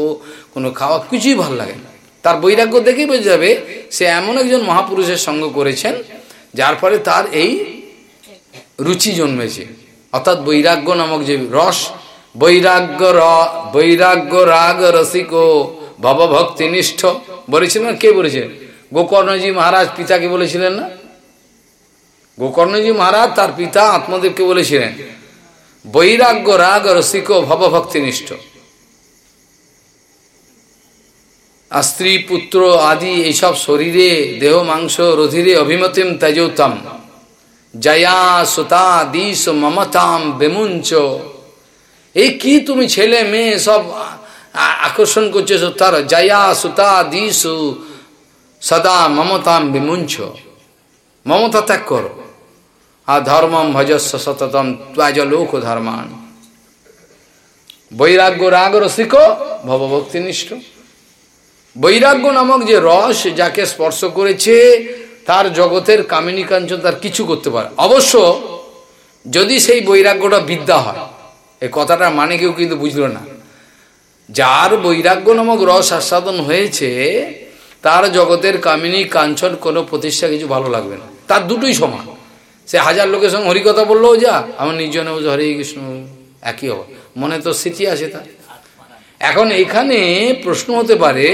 কোনো খাওয়া কিছুই ভালো লাগে না। তার বৈরাগ্য দেখেই বোঝা যাবে সে এমন একজন মহাপুরুষের সঙ্গ করেছেন, যার ফলে তার এই রুচি জন্মেছে। অর্থাৎ বৈরাগ্য নামক যে রস, বৈরাগ্য র, বৈরাগ্য রাগ রসিক ভবভক্তিনিষ্ঠ। বলেছিলেন কে বলেছেন গোকর্ণজি মহারাজ পিতাকে বলেছিলেন না? গোকর্ণজি মহারাজ তার পিতা আত্মদেবকে বলেছিলেন, বৈরাগ্য রাগ রসিক ভবভক্তিনিষ্ঠ আর স্ত্রী, পুত্র আদি এইসব শরীরে, দেহ, মাংস, রধিরে অভিমতিম তেজৌতম। জয়া সুতা দিস মমতাম বেমুঞ্চ। এই কি তুমি ছেলে, মেয়ে সব আকর্ষণ করছে তার জয়া সুতা দিসু সদা মমতাম বিমুঞ্চ। মমতা ত্যাগ করো। আর ধর্মম ভজস্ব সততম ত্বাজ লোক ধর্মান বৈরাগ্য রাগ রসিক ভবভক্তিনিষ্ঠ। বৈরাগ্য নামক যে রস যাকে স্পর্শ করেছে, তার জগতের কামিনী কাঞ্চন তার কিছু করতে পারে। অবশ্য যদি সেই বৈরাগ্যটা বিদ্যা হয় এই কথাটার মানে কেউ কিন্তু বুঝলো না। যার বৈরাগ্য নামক রস আস্বাদন হয়েছে, তার জগতের কামিনী কাঞ্চন কোনো প্রতিষ্ঠা কিছু ভালো লাগবে না। তার দুটোই সমান। সে হাজার লোকের সঙ্গে হরিকথা বললেও যা, আমার নির্জনে হরে কৃষ্ণ, একই হবে মনে তো স্মৃতি আছে তার। এখন এখানে প্রশ্ন হতে পারে,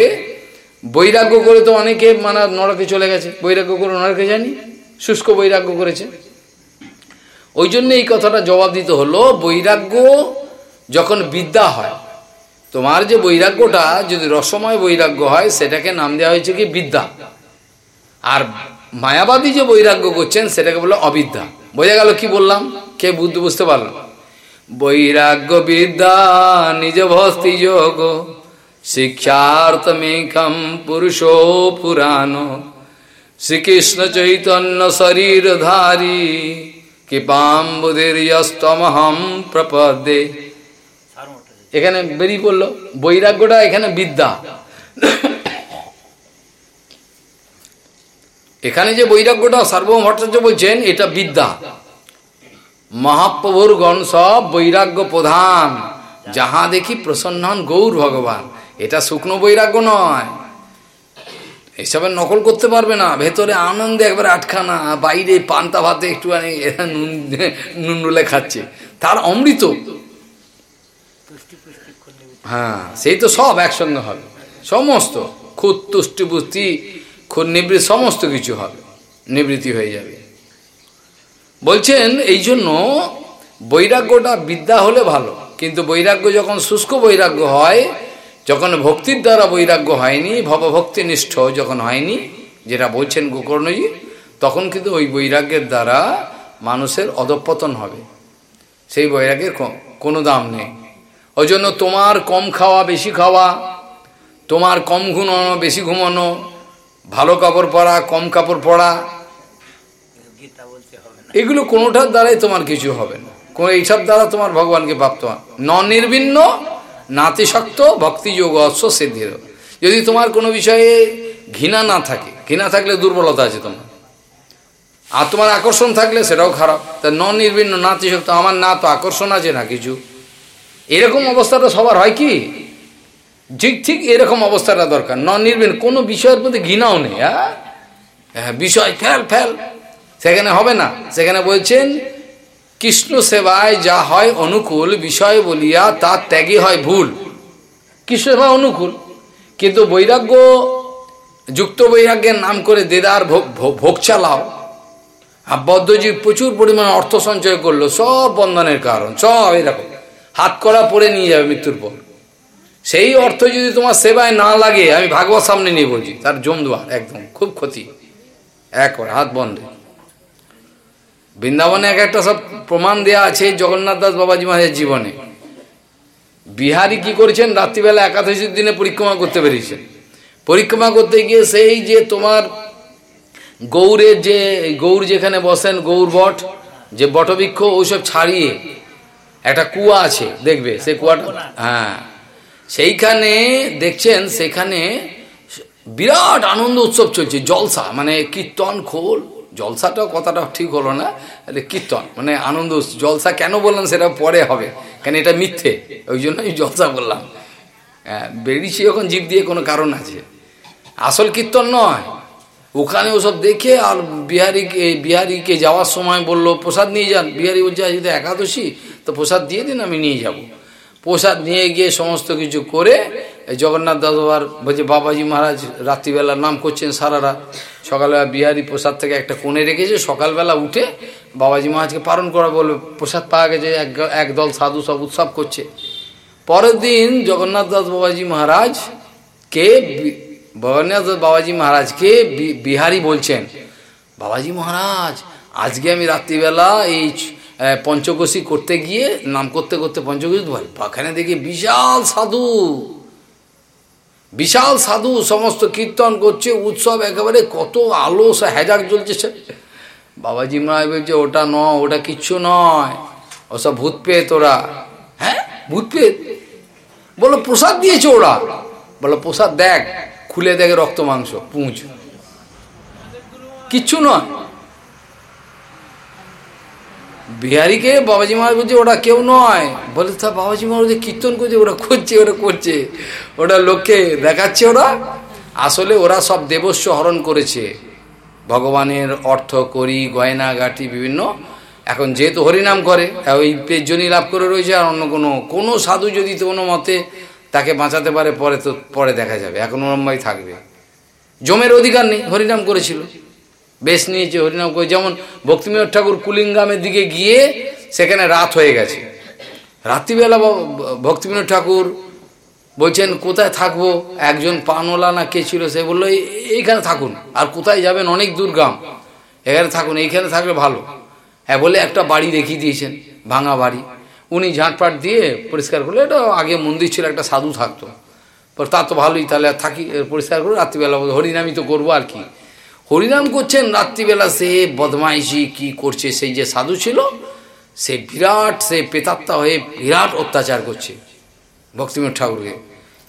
বৈরাগ্য করে তো অনেকে মানে নরকে চলে গেছে। বৈরাগ্য করে নরকে জানি শুষ্ক বৈরাগ্য করেছে। ওই জন্য এই কথাটা জবাব দিতে হলো, বৈরাগ্য যখন বিদ্যা হয়, তোমার যে বৈরাগ্যটা যদি রসময় বৈরাগ্য হয়, সেটাকে নাম দেওয়া হয়েছে কি বিদ্যা। আর মায়াবাদী যে বৈরাগ্য করছেন, সেটাকে বলে অবিদ্যা। বোঝা গেল কি বললাম? কে বুদ্ধ বুঝতে পারলাম বৈরাগ্য বিদ্যা, নিজ ভস্তি যোগ, শিক্ষার্থমেকম পুরুষো পুরাণ। শ্রীকৃষ্ণ চৈতন্য শরীরধারী কৃপাম্বুদের প্রপদে। এখানে বেরিয়ে পড়ল, বৈরাগ্যটা এখানে বিদ্যা। এখানে যে বৈরাগ্যটা সার্বভৌম ভট্টাচার্য বলছেন, এটা বিদ্যা। মহাপ্রভুর গণ সব বৈরাগ্য প্রধান। যাহা দেখি প্রসন্ন হন গৌর ভগবান। এটা শুকনো বৈরাগ্য নয়। এসবের নকল করতে পারবে না। ভেতরে আনন্দে একবার আটখানা, বাইরে পান্তা ভাতে একটুখানি নুন নুন ডুলে খাচ্ছে। তার অমৃত। হ্যাঁ সেই তো সব একসঙ্গে হবে। সমস্ত। খুদ, তুষ্টি, পুষ্টি, খুদ নিবৃত্তি সমস্ত কিছু হবে। নিবৃত্তি হয়ে যাবে। বলছেন, এই জন্য বৈরাগ্যটা বিদ্যা হলে ভালো। কিন্তু বৈরাগ্য যখন শুষ্ক বৈরাগ্য হয়, যখন ভক্তির দ্বারা বৈরাগ্য হয়নি, ভবভক্তিনিষ্ঠ যখন হয়নি, যেটা বলছেন গোকর্ণজি, তখন কিন্তু ওই বৈরাগ্যের দ্বারা মানুষের অধপতন হবে। সেই বৈরাগ্যের কোনো দাম নেই। ওই জন্য তোমার কম খাওয়া বেশি খাওয়া, তোমার কম ঘুমানো বেশি ঘুমানো, ভালো কাপড় পরা, কম কাপড় পরা এগুলো কোনোটার দ্বারাই তোমার কিছু হবে না। এইসব দ্বারা তোমার ভগবানকে প্রাপ্ত ননির্বিন্ন, নাতিশক্ত, ভক্তিযোগ অশ্ব সিদ্ধির যদি তোমার কোনো বিষয়ে ঘৃণা না থাকে ঘৃণা থাকলে দুর্বলতা আছে তোমার। আর তোমার আকর্ষণ থাকলে সেটাও খারাপ। তা ন নির্বিন্ন নাতিশক্ত, আমার না তো আকর্ষণ আছে না কিছু। এরকম অবস্থাটা সবার হয় কি? ঠিক ঠিক এরকম অবস্থাটা দরকার। ন নির্বিন্ন কোনো বিষয়ের প্রতি ঘৃণাও নেই হ্যাঁ? হ্যাঁ বিষয় ফেল ফেল। সেখানে হবে না। সেখানে বলছেন, কৃষ্ণ সেবায় যা হয় অনুকূল, বিষয় বলিয়া তার ত্যাগে হয় ভুল। কৃষ্ণ সেবা অনুকূল। কিন্তু বৈরাগ্য, যুক্ত বৈরাগ্যের নাম করে দেদার ভোগ চালাও। আর বদ্ধজীব প্রচুর পরিমাণে অর্থ সঞ্চয় করল, সব বন্ধনের কারণ, সব এরকম হাত করা পরে নিয়ে যাবে মৃত্যুর পর। সেই অর্থ যদি তোমার সেবায় না লাগে, আমি ভাগবত সামনে নিয়ে বলছি, তার জমদুয়ার, একদম, খুব ক্ষতি। একবার হাত বন্ধে। বৃন্দাবনে এক একটা সব প্রমাণ দেয়া আছে জগন্নাথ দাস বাবাজি মহারাজের জীবনে। বিহারি কি করেছেন? রাত্রিবেলা একাদশীর দিনে পরিক্রমা করতে পেরেছেন পরিক্রমা করতে গিয়ে সেই যে তোমার গৌরের যে গৌর যেখানে বসেন গৌর বট, যে বটবৃক্ষ, ওইসব ছাড়িয়ে একটা কুয়া আছে, দেখবে? সেই কুয়াটা? হ্যাঁ। সেইখানে দেখছেন, সেখানে বিরাট আনন্দ উৎসব চলছে, জলসা মানে কীর্তন, খোল। জলসাটাও কথাটা ঠিক হলো না কীর্তন মানে আনন্দ, জলসা কেন বললাম সেটা পরে হবে, কেন এটা মিথ্যে, ওই জন্য আমি জলসা বললাম। হ্যাঁ বেরিয়েছি যখন জীব দিয়ে কোনো কারণ আছে। আসল কীর্তন নয়। ওখানে ওসব দেখে আর বিহারিকে বিহারিকে যাওয়ার সময় বলল, প্রসাদ নিয়ে যান। বিহারি বলছে যদি একাদশী, তো প্রসাদ দিয়ে দিন, আমি নিয়ে যাব। প্রসাদ নিয়ে গিয়ে সমস্ত কিছু করে জগন্নাথ দাদাবার বলছে বাবাজি মহারাজ রাত্রিবেলা নাম করছেন সারা রাত সকালবেলা বিহারি প্রসাদ থেকে একটা কোণে রেখেছে, সকালবেলা উঠে বাবাজি মহারাজকে পালন করা বলবে, প্রসাদ পাওয়া গেছে, এক একদল সাধু সব উৎসব করছে। পরের দিন জগন্নাথ দাস বাবাজি মহারাজ কে জগন্নাথ দাস বাবাজি মহারাজকে বিহারি বলছেন, বাবাজি মহারাজ, আজকে আমি রাত্রিবেলা এই পঞ্চকোশী করতে গিয়ে নাম করতে করতে পঞ্চকোশী ওখানে দেখি বিশাল সাধু। বিশাল সাধু সমস্ত কীর্তন করছে, উৎসব একেবারে কত আলো হেজাক জ্বলছে বাবাজি মহারাজ বলছে, ওটা ন, ওটা কিচ্ছু নয়, ওসব ভূত পেয়ে তোরা হ্যাঁ? ভূত পেয়ে বলো, প্রসাদ দিয়েছে ওরা। বলো, প্রসাদ দেখ, খুলে দেখে রক্ত মাংস পুঁজ কিচ্ছু নয়। বিহারিকে বাবাজি মহারাজ বলছে ওটা কেউ নয়। বলে, তা বাবাজি মহারাজ কীর্তন করছে, ওরা করছে ওরা করছে। ওটা লোককে দেখাচ্ছে ওরা। আসলে ওরা সব দেবস্ব হরণ করেছে। ভগবানের অর্থ, করি, গয়না গাটি বিভিন্ন। এখন যেহেতু হরিনাম করে ওই পেজনী লাভ করে রয়েছে, আর অন্য কোনো কোনো সাধু যদি কোনো মতে তাকে বাঁচাতে পারে, পরে তো, পরে দেখা যাবে। এখন ওরম্বাই থাকবে। জমের অধিকার নেই, হরিনাম করেছিল। বেশ নিয়েছে, হরিনাম করে। যেমন ভক্তিবিনোদ ঠাকুর কুলিঙ্গামের দিকে গিয়ে সেখানে রাত হয়ে গেছে। রাত্রিবেলা ভক্তিবিনোদ ঠাকুর বলছেন, কোথায় থাকব? একজন পানওয়ালা না কে ছিল? সে বলল এইখানে থাকুন। আর কোথায় যাবেন? অনেক দূর গ্রাম। এখানে থাকুন, এইখানে থাকলে ভালো। হ্যাঁ বলে একটা বাড়ি দেখিয়ে দিয়েছেন, ভাঙা বাড়ি। উনি ঝাঁটপাট দিয়ে পরিষ্কার করলে এটা আগে মন্দির ছিল, একটা সাধু থাকতো। তা তো ভালোই, তাহলে থাকি, পরিষ্কার করে রাত্রিবেলা হরিনামই তো করব আর কি। হরিনাম করছেন রাত্রিবেলা, সে বদমাইশি কি করছে, সেই যে সাধু ছিল, সে বিরাট, সে পেতাত্তা হয়ে বিরাট অত্যাচার করছে ভক্তিমীর ঠাকুরকে।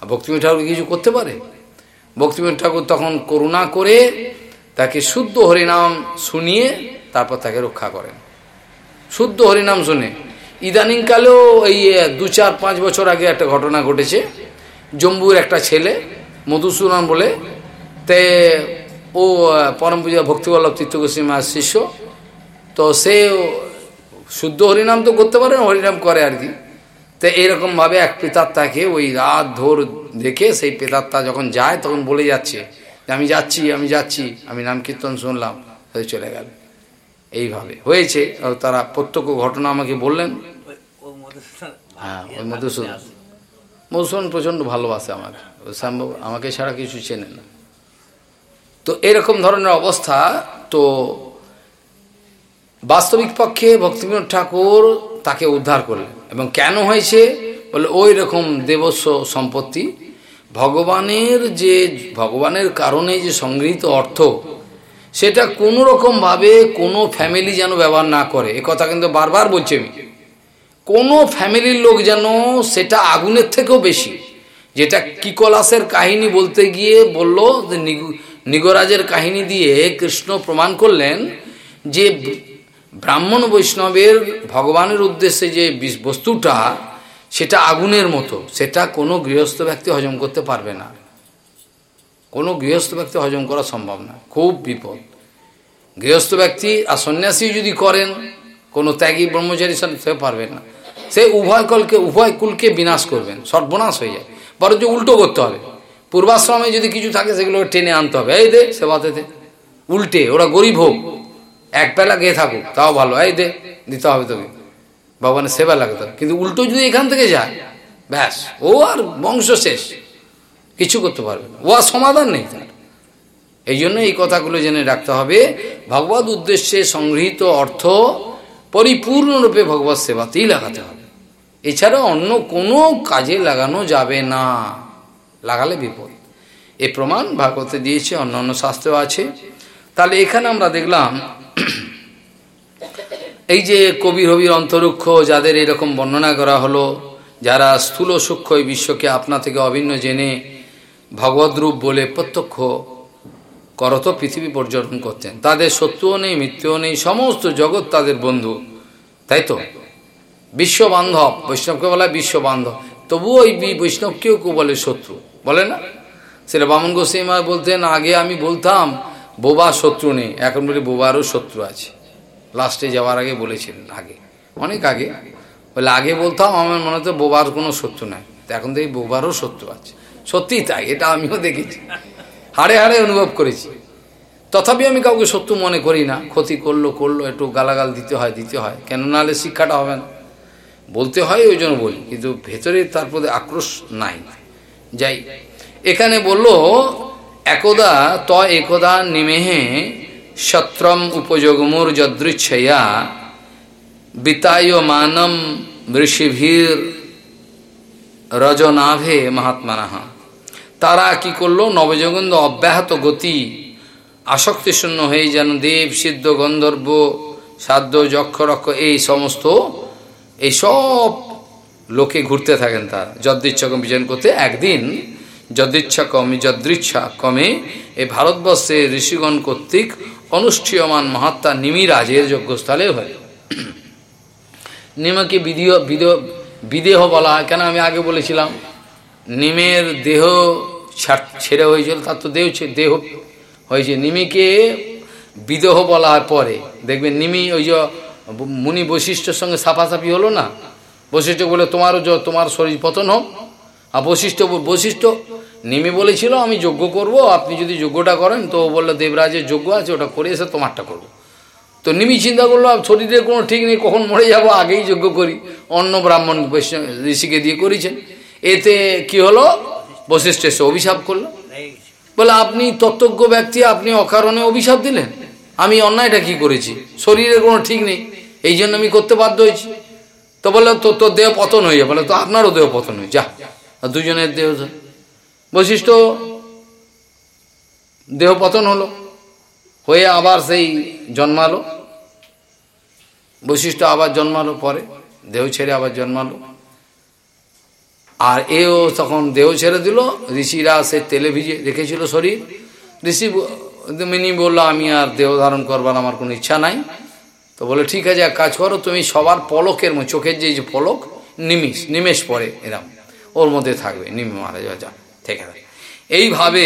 আর ভক্তিমীর ঠাকুর কিছু করতে পারে? ভক্তিমীর ঠাকুর তখন করুণা করে তাকে শুদ্ধ হরিনাম শুনিয়ে তারপর তাকে রক্ষা করেন। শুদ্ধ হরিনাম শুনে। ইদানিংকালেও এই দু চার পাঁচ বছর আগে একটা ঘটনা ঘটেছে। জম্বুর একটা ছেলে, মধুসূদন বলে, তে ও পরম পূজা ভক্তিবল্লভ তীর্থগোস্বী মার শিষ্য। তো সে শুদ্ধ হরিনাম তো করতে পারে না, হরিনাম করে আর কি। তো এইরকমভাবে এক পেতাত্তাকে ওই রাত ধর দেখে সেই পেতাত্তা যখন যায়, তখন বলে যাচ্ছে যে, আমি যাচ্ছি আমি যাচ্ছি, আমি নাম কীর্তন শুনলাম হয়ে চলে গেল। এইভাবে হয়েছে। তারা প্রত্যক্ষ ঘটনা আমাকে বললেন। হ্যাঁ ওই মধুসূদন। মধুসূদন প্রচণ্ড ভালোবাসে আমাকে। সম্ভব আমাকে ছাড়া কিছু চেনে না। তো এরকম ধরনের অবস্থা, তো বাস্তবিক পক্ষে ভক্তিবিনোদ ঠাকুর তাকে উদ্ধার করলেন। এবং কেন হয়েছে? বলে ওই রকম দেবস্ব সম্পত্তি। ভগবানের যে, ভগবানের কারণে যে সংগৃহীত অর্থ, সেটা কোনো রকমভাবে কোনো ফ্যামিলি যেন ব্যবহার না করে। এ কথা কিন্তু বারবার বলছি আমি। কোনো ফ্যামিলির লোক যেন সেটা আগুনের থেকেও বেশি। যেটা কিকলাসের কাহিনী বলতে গিয়ে বলল যে নিগরাজের কাহিনী দিয়ে কৃষ্ণ প্রমাণ করলেন যে ব্রাহ্মণ বৈষ্ণবের ভগবানের উদ্দেশ্যে যে বস্তুটা, সেটা আগুনের মতো। সেটা কোনো গৃহস্থ ব্যক্তি হজম করতে পারবে না। কোনো গৃহস্থ ব্যক্তি হজম করা সম্ভব না। খুব বিপদ। গৃহস্থ ব্যক্তি আর সন্ন্যাসী যদি করেন, কোনো ত্যাগী ব্রহ্মচারী সে পারবে না। সে উভয় কলকে উভয় কুলকে বিনাশ করবেন। সর্বনাশ হয়ে যায়। বরঞ্চ উল্টো করতে হবে। পূর্বাশ্রমে যদি কিছু থাকে, সেগুলো টেনে আনতে হবে। এই দে সেবাতে দে। উল্টে, ওরা গরিব হোক, এক বেলা গিয়ে থাকুক, তাও ভালো। এই দে, দিতে হবে তোকে। ভগবানের সেবা লাগাতে হবে কিন্তু উল্টো যদি এখান থেকে যায়, ব্যাস, ও আর বংশ শেষ। কিছু করতে পারবে ও আর সমাধান নেই তার। এই জন্য এই কথাগুলো জেনে রাখতে হবে। ভগবত উদ্দেশ্যে সংগৃহীত অর্থ পরিপূর্ণরূপে ভগবত সেবাতেই লাগাতে হবে। এছাড়া অন্য কোনো কাজে লাগানো যাবে না। লাগালে বিপদ। এ প্রমাণ ভাগবতে দিয়েছে, অন্য অন্য শাস্ত্রেও আছে। তাহলে এখানে আমরা দেখলাম, এই যে কবি হবির অন্তরুক্ষ, যাদের এরকম বর্ণনা করা হলো, যারা স্থূল সূক্ষ্ম এই বিশ্বকে আপনা থেকে অভিন্ন জেনে ভগবদ্রূপ বলে প্রত্যক্ষ করত, পৃথিবী পর্যটন করতেন। তাদের সত্যও নেই মৃত্যুও নেই, সমস্ত জগৎ তাদের বন্ধু, তাই তো? বিশ্ববান্ধব, বৈষ্ণবকে বলা বিশ্ববান্ধব। তবুও ওই বৈষ্ণবকেও কেউ বলে শত্রু। বলে না? সেটা বামন গোস্বাইমা বলতেন, আগে আমি বলতাম, বোবা শত্রু নেই। এখন বলি, বোবারও শত্রু আছে। লাস্টে যাওয়ার আগে বলেছিলেন আগে। অনেক আগে। বলে, আগে বলতাম, আমার মনে হতো বোবার কোনো শত্রু নাই। এখন দেখি বোবারও শত্রু আছে। সত্যি তাই, এটা আমিও দেখেছি। হাড়ে হাড়ে অনুভব করেছি। তথাপি আমি কাউকে শত্রু মনে করি না। ক্ষতি করল করল, একটু গালাগাল দিতে হয় দিতে হয়। কেন নাহলে শিক্ষাটা হবে না। বলতে হয়, ওই জন্য বলি। কিন্তু ভেতরে তার প্রতি আক্রোশ নাই। যাই। এখানে বলল, একদা ত একদা নিমেহে সত্রম উপযোগমুর যদৃচ্ছয়া বিতায়মানম ঋষিভীর রজনাভে মহাত্মানাহা তারা কি করল নবযোগন্দ অব্যাহত গতি, আসক্তিশূন্য হয়ে যেন দেব, সিদ্ধ, গন্ধর্ব, সাধ্য যক্ষ রক্ষ এই সমস্ত, এই সব লোকে ঘুরতে থাকেন তার। যদৃচ্ছা বিজয়ন করতে একদিন, যদৃচ্ছা কমে যদৃচ্ছা কমে এই ভারতবর্ষে ঋষিগণ কর্তৃক অনুষ্ঠীয়মান মহাত্মা নিমিরাজের যজ্ঞস্থলে হয়। নিমাকে বিদেহ বিদেহ বলা হয়। কেন আমি আগে বলেছিলাম? নিমের দেহ ছেড়ে হয়েছিল, তার তো দেহ দেহ হয়েছে। নিমিকে বিদেহ বলা হয় পরে। দেখবেন নিমি ওই যে মুনি বৈশিষ্ট্যের সঙ্গে সাফাসাফি হলো না? বৈশিষ্ট্য বলে তোমারও তোমার শরীর পতন হোক। আর বৈশিষ্ট্য বৈশিষ্ট্য, নিমি বলেছিল, আমি যজ্ঞ করব, আপনি যদি যজ্ঞটা করেন, তো বলল, দেবরাজের যজ্ঞ আছে, ওটা করে এসে তোমারটা করব। তো নিমি চিন্তা করল শরীরের কোনো ঠিক নেই, কখন মরে যাব? আগেই যজ্ঞ করি। অন্য ব্রাহ্মণ ঋষিকে দিয়ে করেছেন। এতে কি হলো? বৈশিষ্ট্য এসে অভিশাপ করল। বলে, আপনি তত্ত্বজ্ঞ ব্যক্তি, আপনি অকারণে অভিশাপ দিলেন। আমি অন্যায়টা কি করেছি? শরীরের কোনো ঠিক নেই। এই জন্য আমি করতে বাধ্য হয়েছি। তো বলে তো তোর দেহ পতন হয়ে বলে, তো আপনারও দেহ পতন হয়ে যা দুজনের দেহ বৈশিষ্ট্য, দেহ পতন হলো, হয়ে আবার সেই জন্মালো। বৈশিষ্ট্য, আবার জন্মালো পরে, দেহ ছেড়ে আবার জন্মালো। আর এও তখন দেহ ছেড়ে দিল, ঋষিরা সে তেলে ভিজে রেখেছিল শরীর। ঋষি মিনি বলল, আমি আর দেহ ধারণ করবার আমার কোনো ইচ্ছা নাই। তো বলে, ঠিক আছে, এক কাজ করো, তুমি সবার পলকের চোখের যে যে পলক, নিমিষ, নিমেষ পরে এরম। ওর মধ্যে থাকবে, নিমি মহারাজ যা ঠিক আছে। এইভাবে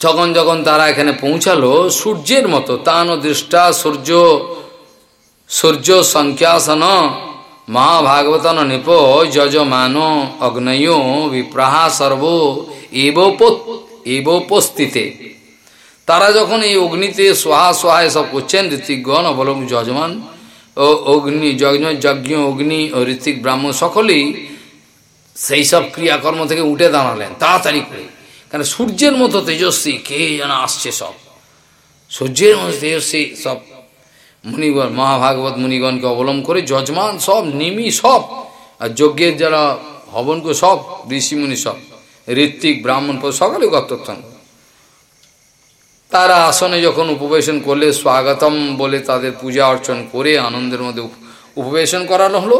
যখন যখন তারা এখানে পৌঁছালো, সূর্যের মতো, তান দৃষ্টা সূর্য সূর্য সংখ্যাসন মহাভাগবতন নিপ, যজমান অগ্নয়, বিপ্রাহা সর্ব এবোপস্থিতে। তারা যখন এই অগ্নিতে সোহা সোহা এসব করছেন ঋতিকগণ অবলম্ব যজমান, ও অগ্নি যজ্ঞ যজ্ঞ, অগ্নি ও ঋতিক ব্রাহ্মণ সকলেই সেই সব ক্রিয়াকর্ম থেকে উঠে দাঁড়ালেন, তাড়াতাড়ি করে। কারণ সূর্যের মতো তেজস্বী, কে যেন আসছে সব। সূর্যের মতো তেজস্বী সব মুনিগণ, মহাভাগবত মুনিগণকে অবলম্ব করে যজমান সব, নিমি সব, আর যজ্ঞের যারা হবনকে সব, ঋষিমুনি সব, ঋত্বিক ব্রাহ্মণ সকালে গত্তন তারা আসনে যখন উপবেশন করলে স্বাগতম বলে তাদের পূজা অর্চন করে আনন্দের মধ্যে উপবেশন করানো হলো।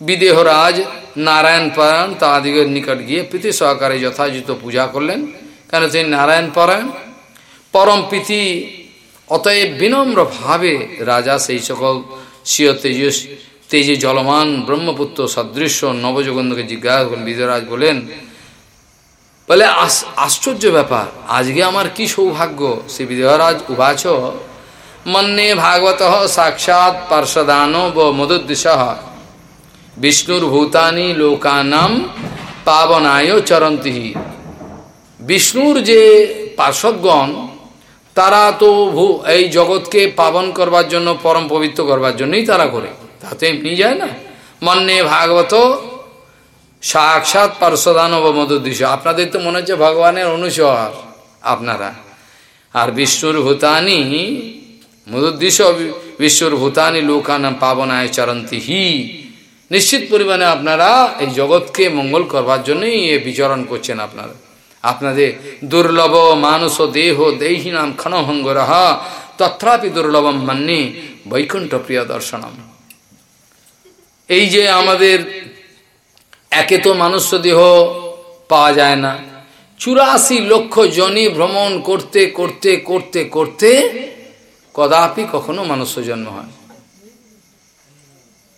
বিদেহরাজ নারায়ণ পারায়ণ তাদিগের নিকট গিয়ে প্রীতি সহকারে যথাযথ পূজা করলেন। কেন তিনি নারায়ণ পারায়ণ? পরম প্রীতি অতএব বিনম্রভাবে রাজা সেই সকল স্বীয় তেজস তেজে জলমান ব্রহ্মপুত্র সদৃশ্য নবযোগন্ধকে জিজ্ঞাসা করেন বিজয়রাজ বলেন বলে আশ্চর্য ব্যাপার, আজকে আমার কি সৌভাগ্য? শ্রী বিজয়রাজ উবাচ মন্যে ভাগবত সাক্ষাৎ পার্শ্বদান ব বিষ্ণুর ভূতানি লোকানাম পাবনায় চরন্তি। বিষ্ণুর যে পার্শ্বদগণ, তারা তো এই জগৎকে পাবন করবার জন্য, পরম পবিত্র করবার জন্যই তারা করে তাতে এমনি যায় না। মন্যে ভাগবত সাক্ষাৎ পার্শ্বদানব মধুদৃশ আপনাদের তো মনে হচ্ছে ভগবানের অনুসর আপনারা। আর বিষ্ণুর ভূতানি মধুদৃশ বিশ্বর ভূতানি লোকানাম পাবনায় চরন্তি হি। নিশ্চিত পরিমাণে আপনারা এই জগৎকে মঙ্গল করবার জন্যই এ বিচরণ করছেন আপনারা। আপনাদের দুর্লভ মানস দেহ দেহি নাম দেহিনাম ক্ষণভঙ্গরহ তথাপি দুর্লভম মান্যে বৈকুণ্ঠ প্রিয় দর্শনম এই যে আমাদের একে তো মানুষ দেহ পাওয়া যায় না। চুরাশি লক্ষ জনই ভ্রমণ করতে করতে করতে করতে কদাপি কখনো মানুষ জন্ম হয়।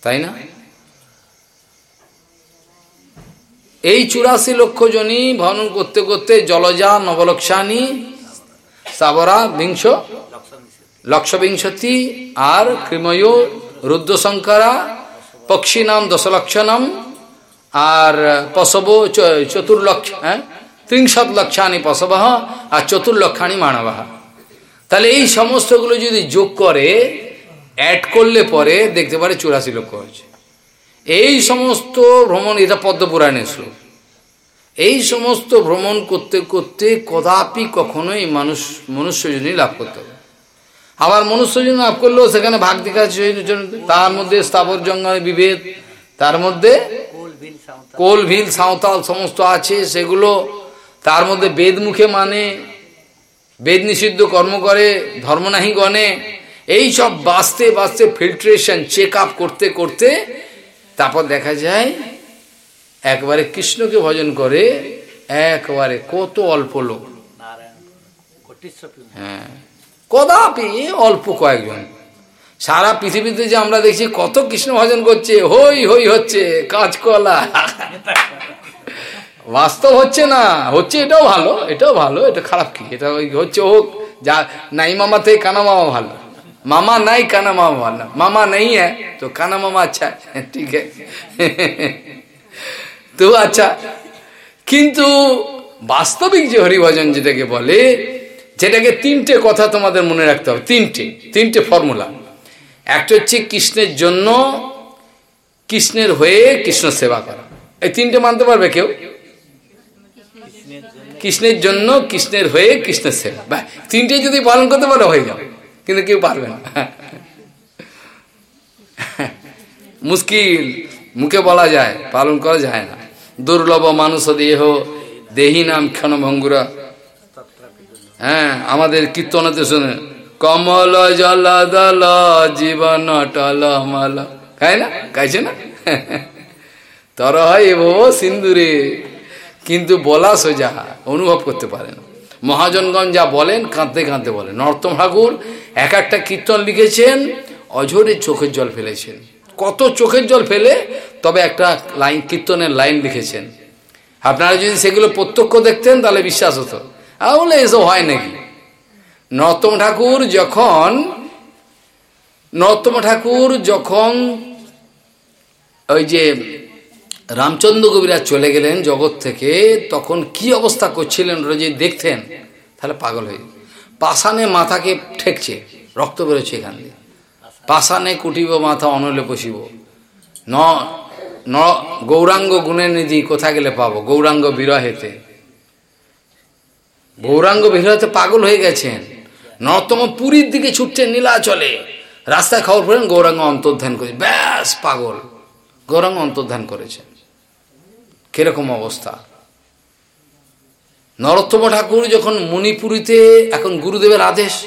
তাই না? এই চুরাশি লক্ষ জনই ভ্রমণ করতে করতে জলজা নবলক্ষানী সাবরা, বিংশ, লক্ষবিংশতি আর কৃময় রুদ্রশঙ্করা পক্ষী নাম দশলক্ষণম আর পশব চতুর্লক্ষ হ্যাঁ? ত্রিংশত লক্ষানি পশব আর চতুর্লক্ষানি মানব তাহলে এই সমস্তগুলো যদি যোগ করে অ্যাড করলে পরে দেখতে পারে চুরাশি লক্ষ হয়েছে। এই সমস্ত ভ্রমণ, এটা পদ্মপুরাণে শ্লোক। এই সমস্ত ভ্রমণ করতে করতে কদাপি কখনোই মানুষ মনুষ্যজনই লাভ করতে হবে আবার মনুষ্যজন লাভ করলেও সেখানে ভাগ দেখা তার মধ্যে স্থাবর জঙ্গল বিভেদ তার মধ্যে কোল ভিল সাঁওতাল সমস্ত আছে সেগুলো তার মধ্যে বেদ মুখে মানে বেদ নিষিদ্ধ কর্ম করে ধর্ম নাহি গণে এই সব বাঁচতে বাঁচতে ফিল্ট্রেশন চেক আপ করতে করতে তারপর দেখা যায় একবারে কৃষ্ণকে ভজন করে একবারে কত অল্প লোক। হ্যাঁ। কদাপি অল্প কয়েকজন। সারা পৃথিবীতে যে আমরা দেখছি কত কৃষ্ণ ভজন করছে, হই হই হচ্ছে, কাঁচকলা। বাস্তব হচ্ছে না, হচ্ছে এটাও ভালো এটাও ভালো, এটা খারাপ কি? এটা ওই হচ্ছে হোক যা নাই মামা থেকে কানা মামা ভালো। মামা নাই, কানা মামা ভালো মামা নেই হ্যাঁ তো কানা মামা আচ্ছা ঠিক তো আচ্ছা কিন্তু বাস্তবিক যে হরিভজন যেটাকে বলে, যেটাকে তিনটে কথা তোমাদের মনে রাখতে হবে, তিনটে তিনটে ফর্মুলা। একটা হচ্ছে কৃষ্ণের জন্য কৃষ্ণের হয়ে কৃষ্ণ সেবা করা। এই তিনটে মানতে পারবে কেউ? কৃষ্ণের জন্য কৃষ্ণের হয়ে কৃষ্ণের সেবা। বা তিনটে যদি পালন করতে পারো, হয়ে যাবে। কিন্তু কেউ পারবে না। মুশকিল, মুখে বলা যায়, পালন করা যায় না। দুর্লভ মানুষ দেহ, দেহি নাম ক্ষণভঙ্গুরা হ্যাঁ আমাদের কীর্তনতে শুনে। কমল জল দল, জীবন টল মল। খায় না? খাইছে না? তর হয় এ সিন্দুরে। কিন্তু বলা সোজা, অনুভব করতে পারে না। মহাজনগণ যা বলেন, কাঁদতে কাঁদতে বলেন নরোত্তম ঠাকুর এক একটা কীর্তন লিখেছেন, অঝরে চোখের জল ফেলেছেন। কত চোখের জল ফেলে, তবে একটা লাইন, কীর্তনের লাইন লিখেছেন। আপনারা যদি সেগুলো প্রত্যক্ষ দেখতেন, তাহলে বিশ্বাস হতো। আর বলে এসব হয় নাকি? নরোত্তম ঠাকুর যখন নরোত্তম ঠাকুর যখন ওই যে রামচন্দ্র কবিরাজ চলে গেলেন জগৎ থেকে, তখন কি অবস্থা করছিলেন ওরা যদি দেখতেন, তাহলে পাগল হয়ে পাশানে মাথাকে ঠেকছে, রক্ত বেরোচ্ছে এখান দিয়ে। পাশানে কুটিব মাথা অনলে পশিব। ন ন, গৌরাঙ্গ গুণের নিধি কোথায় গেলে পাবো? গৌরাঙ্গ বিরহেতে। গৌরাঙ্গ বিরহেতে পাগল হয়ে গেছেন। নরতম পুরীর দিকে ছুটছেন নীলাচলে রাস্তায় খবর পেলেন গৌরাঙ্গ অন্তর্ধান করেছে। ব্যাস, পাগল। গৌরাঙ্গ অন্তর্ধান করেছেন কীরকম অবস্থা? নরোত্তম ঠাকুর যখন মণিপুরীতে, এখন গুরুদেবের আদেশ,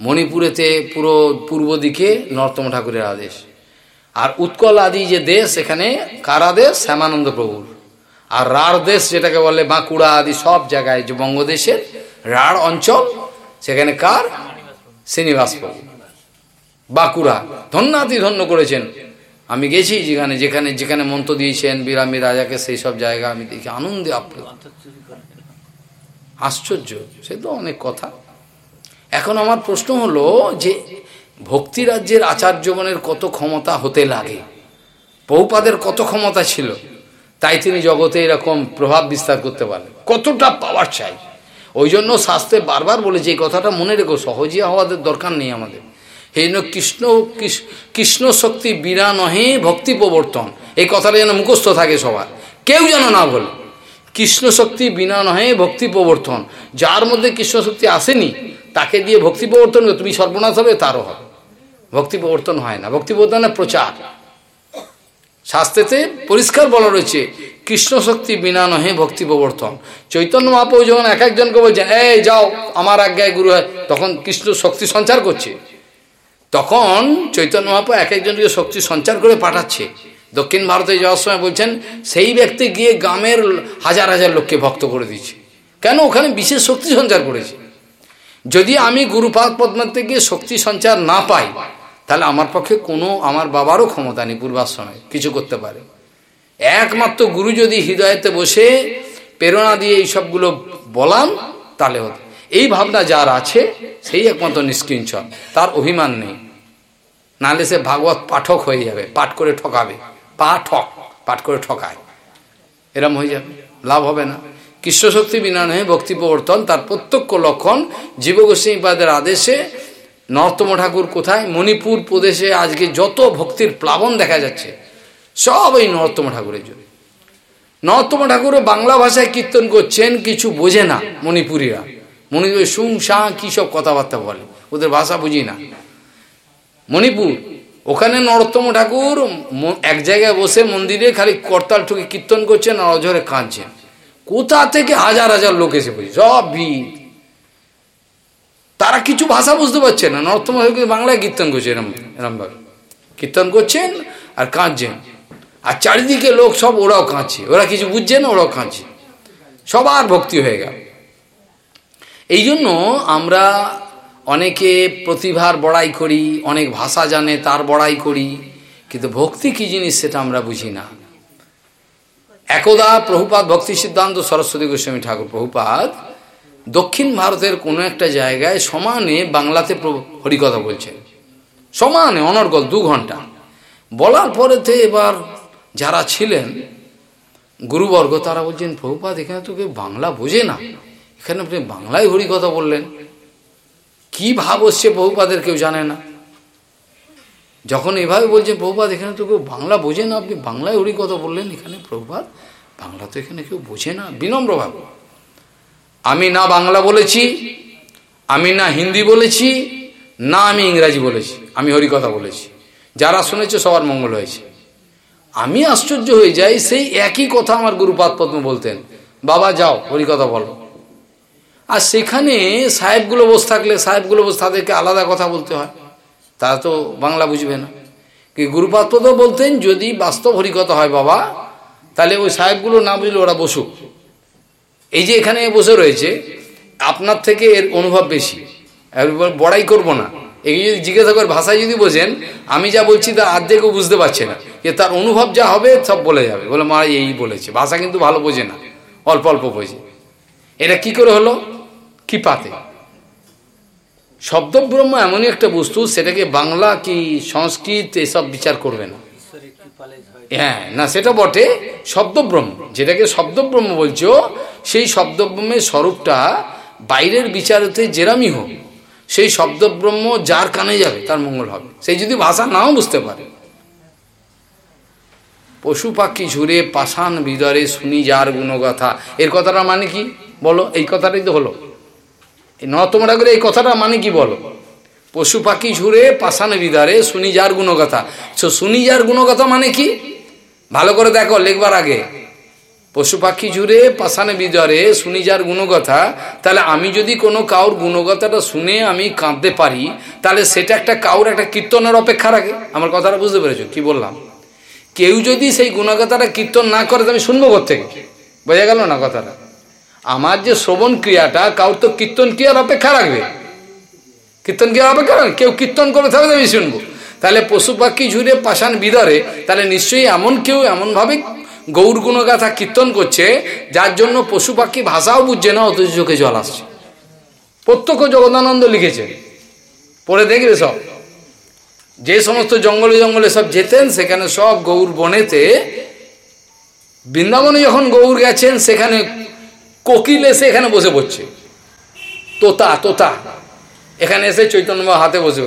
মণিপুরেতে পুরো পূর্ব দিকে নরোত্তম ঠাকুরের আদেশ। আর উৎকল আদি যে দেশ, এখানে কার আদেশ শ্যামানন্দ প্রভুর। আর রাঢ় দেশ যেটাকে বলে বাঁকুড়া আদি সব জায়গায়, যে বঙ্গদেশের রাঢ় অঞ্চল সেখানে কার? শ্রীনিবাস প্রভু। বাঁকুড়া। ধন্যাতি ধন্য করেছেন। আমি গেছি যেখানে যেখানে যেখানে মন্ত্র দিয়েছেন বিরামি রাজাকে, সেই সব জায়গা আমি দেখি আনন্দে আপ্লুত। আশ্চর্য, সে তো অনেক কথা। এখন আমার প্রশ্ন হলো যে ভক্তি রাজ্যের আচার্যগণের কত ক্ষমতা হতে লাগে? বহুপাদের কত ক্ষমতা ছিল? তাই তিনি জগতে এরকম প্রভাব বিস্তার করতে পারেন কতটা পাওয়ার চাই? ওই জন্য শাস্ত্রে বারবার বলেছে, এই কথাটা মনে রেখো, সহজে হওয়াদের দরকার নেই আমাদের। এই জন্য কৃষ্ণ কৃষ্ণ শক্তি বিনা নহে ভক্তি প্রবর্তন। এই কথাটা যেন মুখস্থ থাকে সবার। কেউ যেন না বলে কৃষ্ণ শক্তি বিনা নহে ভক্তি প্রবর্তন। যার মধ্যে কৃষ্ণ শক্তি আসেনি, তাকে দিয়ে ভক্তি প্রবর্তন তুমি সর্বনাশ হবে, তারও হবে। ভক্তি প্রবর্তন হয় না। ভক্তি প্রবর্তনের প্রচার। শাস্ত্রেতে পরিষ্কার বলা রয়েছে কৃষ্ণ শক্তি বিনা নহে ভক্তি প্রবর্তন। চৈতন্য মহাপ্রভু যখন এক একজনকে বলছে এই, যাও, আমার আজ্ঞায় গুরু হয়, তখন কৃষ্ণ শক্তি সঞ্চার করছে। তখন চৈতন্য মহাপ্রভু এক একজনকে শক্তি সঞ্চার করে পাঠাচ্ছে। দক্ষিণ ভারতে যাওয়ার সময় বলছেন, সেই ব্যক্তি গিয়ে গ্রামের হাজার হাজার লোককে ভক্ত করে দিচ্ছে কেন? ওখানে বিশেষ শক্তি সঞ্চার করেছে। যদি আমি গুরুপাদ পদ্মার গিয়ে শক্তি সঞ্চার না পাই, তাহলে আমার পক্ষে কোনো, আমার বাবারও ক্ষমতা নেই পূর্বাশ্রমে, কিছু করতে পারে। একমাত্র গুরু যদি হৃদয়তে বসে প্রেরণা দিয়ে এই সবগুলো বলান, তাহলে হতো। এই ভাবনা যার আছে, সেই একমাত্র নিষ্কিঞ্চন। তার অভিমান নেই। নাহলে সে ভাগবত পাঠক হয়ে যাবে, পাঠ করে ঠকাবে। পাঠক, পাঠ করে ঠকায়। এরম হয়ে যাবে, লাভ হবে না। কৃষ্ণশক্তি বিনা নহে ভক্তি প্রবর্তন, তার প্রত্যক্ষ লক্ষণ জীবগোস্বামীপাদের আদেশে, নরতম ঠাকুর কোথায়? মণিপুর প্রদেশে আজকে যত ভক্তির প্লাবন দেখা যাচ্ছে সব এই নরোত্তম ঠাকুরের জন্য। নরোত্তম ঠাকুরও বাংলা ভাষায় কীর্তন করছেন, কিছু বোঝে না মণিপুরীরা। মণিপুর সুং, সাঁ, কী সব কথাবার্তা বলে, ওদের ভাষা বুঝি না। মণিপুর, ওখানে নরোত্তম ঠাকুর এক জায়গায় বসে মন্দিরে খালি করতাল ঠুকে কীর্তন করছেন আর অঝরে কাঁদছেন। কোথা থেকে হাজার হাজার লোক এসে বলছে সব ভিড়। তারা কিছু ভাষা বুঝতে পারছে না। ঠাকুর বাংলায় কীর্তন করছে এরম এরমভাবে। কীর্তন করছেন আর কাঁদছেন। আর চারিদিকে লোক সব ওরাও কাঁচে ওরা কিছু বুঝছে না, ওরাও কাঁদছে। সবার ভক্তি হয়ে গেল। এই জন্য আমরা অনেকে প্রতিভার বড়াই করি, অনেক ভাষা জানে, তার বড়াই করি, কিন্তু ভক্তি কি জিনিস সেটা আমরা বুঝি না। একদা প্রভুপাত ভক্তি সিদ্ধান্ত সরস্বতী গোস্বামী ঠাকুর প্রভুপাত দক্ষিণ ভারতের কোনো একটা জায়গায় সমানে বাংলাতে হরিকথা বলছেন। সমানে, অনর্গল, দু ঘণ্টা। বলার পরেতে এবার যারা ছিলেন, গুরুবর্গ, তারা বলছেন প্রভুপাত এখানে তো কেউ বাংলা বোঝে না। এখানে আপনি বাংলায় হরিকথা বললেন। কি ভাব হচ্ছে বহুপাদের কেউ জানে না? যখন এভাবে বলছেন প্রভুপাত এখানে তো কেউ বাংলা বোঝে না, আপনি বাংলায় হরি কথা বললেন, এখানে প্রভুপাত বাংলা তো এখানে কেউ বোঝে না। বিনম্র ভাব। আমি না বাংলা বলেছি, আমি না হিন্দি বলেছি, না আমি ইংরাজি বলেছি, আমি হরিকথা বলেছি। যারা শুনেছে, সবার মঙ্গল হয়েছে। আমি আশ্চর্য হয়ে যাই, সেই একই কথা আমার গুরুপাত পদ্ম বলতেন। বাবা, যাও হরিকথা বলো। আর সেখানে সাহেবগুলো বসে থাকলে, সাহেবগুলো বসে তাদেরকে আলাদা কথা বলতে হয়। তারা তো বাংলা বুঝবে না। কি গুরুপাত্র তো বলতেন, যদি বাস্তব হরিকথা হয় বাবা, তাহলে ওই সাহেবগুলো না বুঝলে ওরা বসুক। এই যে এখানে বসে রয়েছে, আপনার থেকে এর অনুভব বেশি। বড়াই করব না। এই যদি জিজ্ঞাসা করে ভাষায় যদি বোঝেন, আমি যা বলছি তার আর্ধেকও বুঝতে পারছে না। যে তার অনুভব যা হবে, সব বলে যাবে। বলে মা এই বলেছে। ভাষা কিন্তু ভালো বোঝে না। অল্প অল্প বোঝে। এটা কি করে হলো? কি পাতে শব্দব্রহ্ম এমনই একটা বস্তু, সেটাকে বাংলা কি সংস্কৃত এসব বিচার করবে না। হ্যাঁ না, সেটা বটে শব্দব্রহ্ম। যেটাকে শব্দব্রহ্ম বলছো, সেই শব্দব্রহ্মের স্বরূপটা বাইরের বিচারতে জেরামি হোক সেই শব্দব্রহ্ম যার কানে যাবে, তার মঙ্গল হবে। সেই যদি ভাষা নাও বুঝতে পারে। পশু পাখি ঝুরে পাষাণ বিদরে শুনি যার গুণগাথা। এর কথাটা মানে কি? বলো, এই কথাটাই তো হলো। ন তোমরা করে এই কথাটা মানে কি বলো? পশু পাখি ঝুরে পাষাণ বিদারে শুনি যার গুণগাথা। সো শুনি যার গুণগাথা মানে কি? ভালো করে দেখো, লেখবার আগে। পশু পাখি জুড়ে পাশানে বিদরে শুনি যার গুণগথা, তাহলে আমি যদি কোনো কাউর গুণগতাটা শুনে আমি কাঁদতে পারি, তাহলে সেটা একটা কাউর একটা কীর্তনের অপেক্ষা রাখে। আমার কথাটা বুঝতে পেরেছ? কি বললাম? কেউ যদি সেই গুণগতাটা কীর্তন না করে তো আমি শুনব থেকে বোঝা গেল না কথাটা? আমার যে শ্রবণ ক্রিয়াটা, কাউর তো কীর্তন ক্রিয়ার অপেক্ষা রাখবে। কীর্তন ক্রিয়ার অপেক্ষা রাখবে? কেউ কীর্তন করে থাকলে আমি শুনব। তাহলে পশু পাখি ঝুড়ে পাষাণ বিদরে, তাহলে নিশ্চয়ই এমন কেউ এমনভাবে গৌর গুণগাথা কীর্তন করছে, যার জন্য পশু পাখি ভাষাও বুঝছে না, অথচ চোখে জল আসছে। প্রত্যক্ষ জগদানন্দ লিখেছে পরে দেখবে সব। যে সমস্ত জঙ্গলে জঙ্গলে সব যেতেন, সেখানে সব গৌর বনেতে বৃন্দাবনে যখন গৌর গেছেন, সেখানে কোকিল এসে এখানে বসে পড়ছে। তোতা তোতা। এখানে এসে চৈতন্য হাতে বসে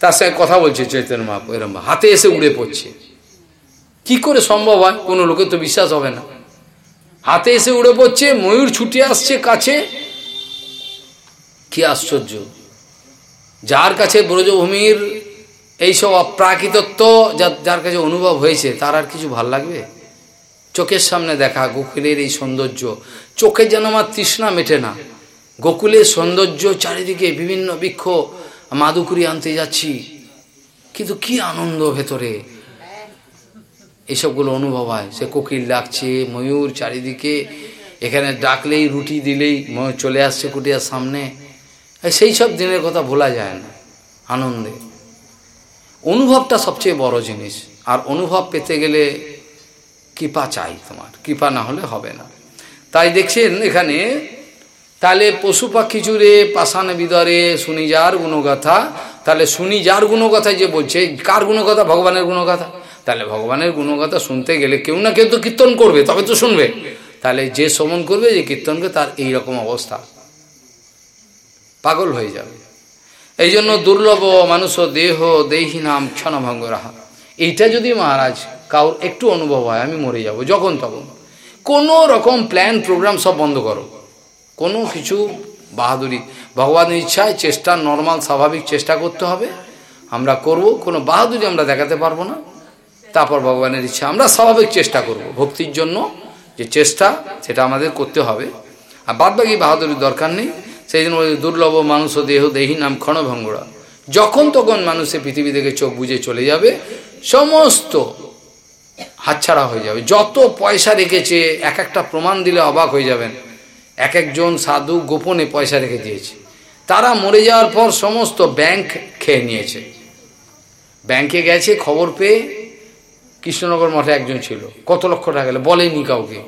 তার সঙ্গে কথা বলছে চৈতন্য মা, এরম হাতে এসে উড়ে পড়ছে। কি করে সম্ভব হয়? কোনো লোকের তো বিশ্বাস হবে না। হাতে এসে উড়ে পড়ছে, ময়ূর ছুটে আসছে কাছে। কি আশ্চর্য। যার কাছে ব্রজভূমির এইসব অপ্রাকৃতত্ব যার কাছে অনুভব হয়েছে, তার আর কিছু ভালো লাগবে? চোখের সামনে দেখা গোকুলের এই সৌন্দর্য। চোখে যেন আমার তৃষ্ণা মেটে না। গোকুলের সৌন্দর্য চারিদিকে বিভিন্ন বৃক্ষ, মাদুকুরি আনতে যাচ্ছি। কিন্তু কি আনন্দ ভেতরে। এসবগুলো অনুভব হয়। সে কোকিল ডাকছে, ময়ূর চারিদিকে, এখানে ডাকলেই, রুটি দিলেই ময়ূর চলে আসছে কুটিয়ার সামনে। সেই সব দিনের কথা ভোলা যায় না, আনন্দে। অনুভবটা সবচেয়ে বড় জিনিস। আর অনুভব পেতে গেলে কৃপা চাই তোমার, কৃপা না হলে হবে না। তাই দেখছেন এখানে, তাহলে পশু পাখি চুরে পাষাণ বিদরে শুনি যার গুণগাথা। তাহলে শুনি যার গুণগাথা যে বলছে, কার গুণগাথা? ভগবানের গুণগাথা। তাহলে ভগবানের গুণগাথা শুনতে গেলে কেউ না কেউ তো কীর্তন করবে, তবে তো শুনবে। তাহলে যে শ্রমণ করবে, যে কীর্তনকে তার এই রকম অবস্থা। পাগল হয়ে যাবে। এই জন্য দুর্লভ মানুষ দেহ দেহি নাম ক্ষণভঙ্গ রাহা এইটা যদি মহারাজ কাউর একটু অনুভব হয়, আমি মরে যাব, যখন তখন। কোনো রকম প্ল্যান প্রোগ্রাম সব বন্ধ করো। কোনো কিছু বাহাদুরি। ভগবানের ইচ্ছায় চেষ্টা নর্মাল স্বাভাবিক চেষ্টা করতে হবে। আমরা করব, কোনো বাহাদুরি আমরা দেখাতে পারব না। তারপর ভগবানের ইচ্ছা। আমরা স্বাভাবিক চেষ্টা করব, ভক্তির জন্য যে চেষ্টা, সেটা আমাদের করতে হবে। আর বাদবাকি বাহাদুরির দরকার নেই। সেই জন্য দুর্লভ মানুষ দেহ দেহী নাম ক্ষণভঙ্গরা যখন তখন মানুষের পৃথিবী থেকে চোখ বুঝে চলে যাবে, সমস্ত হাতছাড়া হয়ে যাবে। যত পয়সা রেখেছে, এক একটা প্রমাণ দিলে অবাক হয়ে যাবেন। এক একজন সাধু গোপনে পয়সা রেখে দিয়েছে। তারা মরে যাওয়ার পর সমস্ত ব্যাংক খেয়ে নিয়েছে। ব্যাংকে গেছে, খবর পেয়ে কৃষ্ণনগর মঠে একজন ছিল। কত লক্ষ টাকা গেলে? বলেনি কাউকে।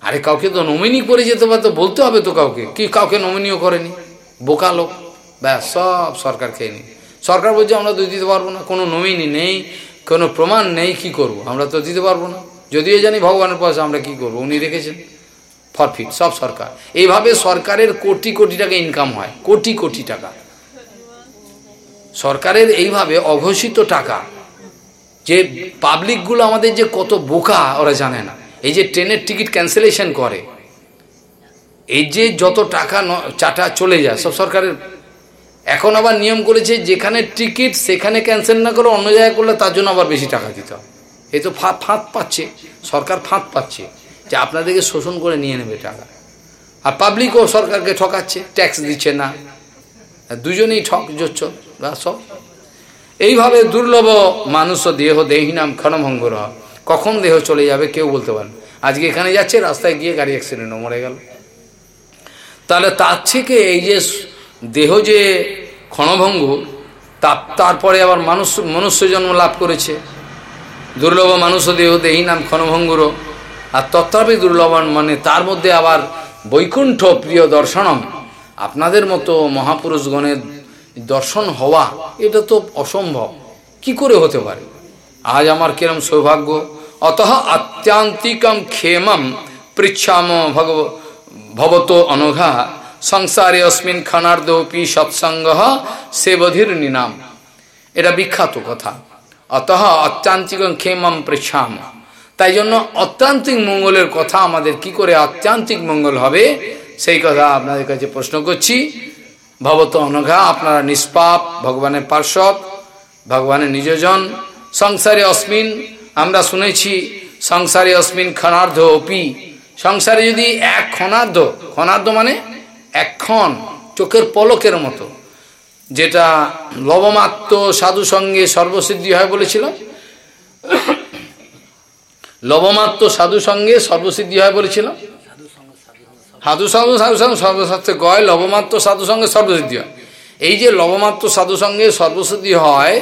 আরে কাউকে তো নমিনি করে যেতে পারতো, বলতে হবে তো কাউকে। কি কাউকে নমিনিও করেনি? বোকা লোক। ব্যাস, সব সরকার খেয়ে নি সরকার বলছে, আমরা তো দিতে পারব না। কোনো নমিনি নেই, কোনো প্রমাণ নেই, কি করব। আমরা তো দিতে পারব না। যদিও জানি ভগবানের পয়সা আমরা কি করব? উনি রেখেছেন। ফরফিট সব সরকার। এইভাবে সরকারের কোটি কোটি টাকা ইনকাম হয়। কোটি কোটি টাকা। সরকারের এইভাবে অঘোষিত টাকা যে পাবলিকগুলো আমাদের যে কত বোকা, ওরা জানে না। এই যে ট্রেনের টিকিট ক্যান্সেলেশন করে, এই যে যত টাকা চাটা চলে যায়, সব সরকারের। এখন আবার নিয়ম করেছে, যেখানে টিকিট সেখানে ক্যান্সেল না করে অন্য জায়গায় করলে তার জন্য আবার বেশি টাকা দিতে হবে। এই তো ফাঁদ ফাঁদ পাচ্ছে, সরকার ফাঁদ পাচ্ছে, যে আপনাদেরকে শোষণ করে নিয়ে নেবে টাকা। আর পাবলিকও সরকারকে ঠকাচ্ছে ট্যাক্স দিচ্ছে না। দুজনেই ঠক, জোচ্ছ সব। এইভাবে দুর্লভ মানুষ দেহ, দেহী দেহিনাম ক্ষণভঙ্গ কখন দেহ চলে যাবে কেউ বলতে পারেন আজকে এখানে যাচ্ছে, রাস্তায় গিয়ে গাড়ি অ্যাক্সিডেন্ট মরে গেল। তাহলে তার থেকে এই যে দেহ যে ক্ষণভঙ্গুর তারপরে আবার মানুষ, মনুষ্য জন্ম লাভ করেছে। দুর্লভ মানুষ দেহ, দেহী নাম ক্ষণভঙ্গুর। আর তত্ত্বাপি দুর্লভন মানে তার মধ্যে আবার বৈকুণ্ঠ প্রিয় দর্শনম। আপনাদের মতো মহাপুরুষগণের দর্শন হওয়া, এটা তো অসম্ভব। কি করে হতে পারে? আজ আমার কিরম সৌভাগ্য। অত আত্যান্তিকম ক্ষেমম পৃচ্ছাম ভগব, ভবত অনঘা, সংসারে অস্মিন ক্ষণার্দপি সৎসঙ্গ সেবধির নিনাম এটা বিখ্যাত কথা। অত অত্যান্তিক ক্ষেমম পৃচ্ছাম। তাই জন্য অত্যান্তিক মঙ্গলের কথা আমাদের কি করে অত্যান্তিক মঙ্গল হবে? সেই কথা আপনাদের কাছে প্রশ্ন করছি। ভবত অনঘা, আপনারা নিষ্পাপ, ভগবানের পার্শ্বদ ভগবানের নিজজন। সংসারে অস্মিন, আমরা শুনেছি, সংসারে অস্মিন ক্ষণার্ধ অপি। সংসারে যদি এক ক্ষণার্ধ ক্ষণার্ধ মানে একক্ষণ চোখের পলকের মতো। যেটা লবমাত্র সাধু সঙ্গে সর্বসিদ্ধি হয় বলেছিল। লবমাত্র সাধু সঙ্গে সর্বসিদ্ধি হয় বলেছিলাম সাধু সঙ্গ সাধু সঙ্গে সর্বশাস্ত্রে গয়, লবমাত্র সাধু সঙ্গে সর্বসিদ্ধি হয়। এই যে লবমাত্র সাধু সঙ্গে সর্বসিদ্ধি হয়,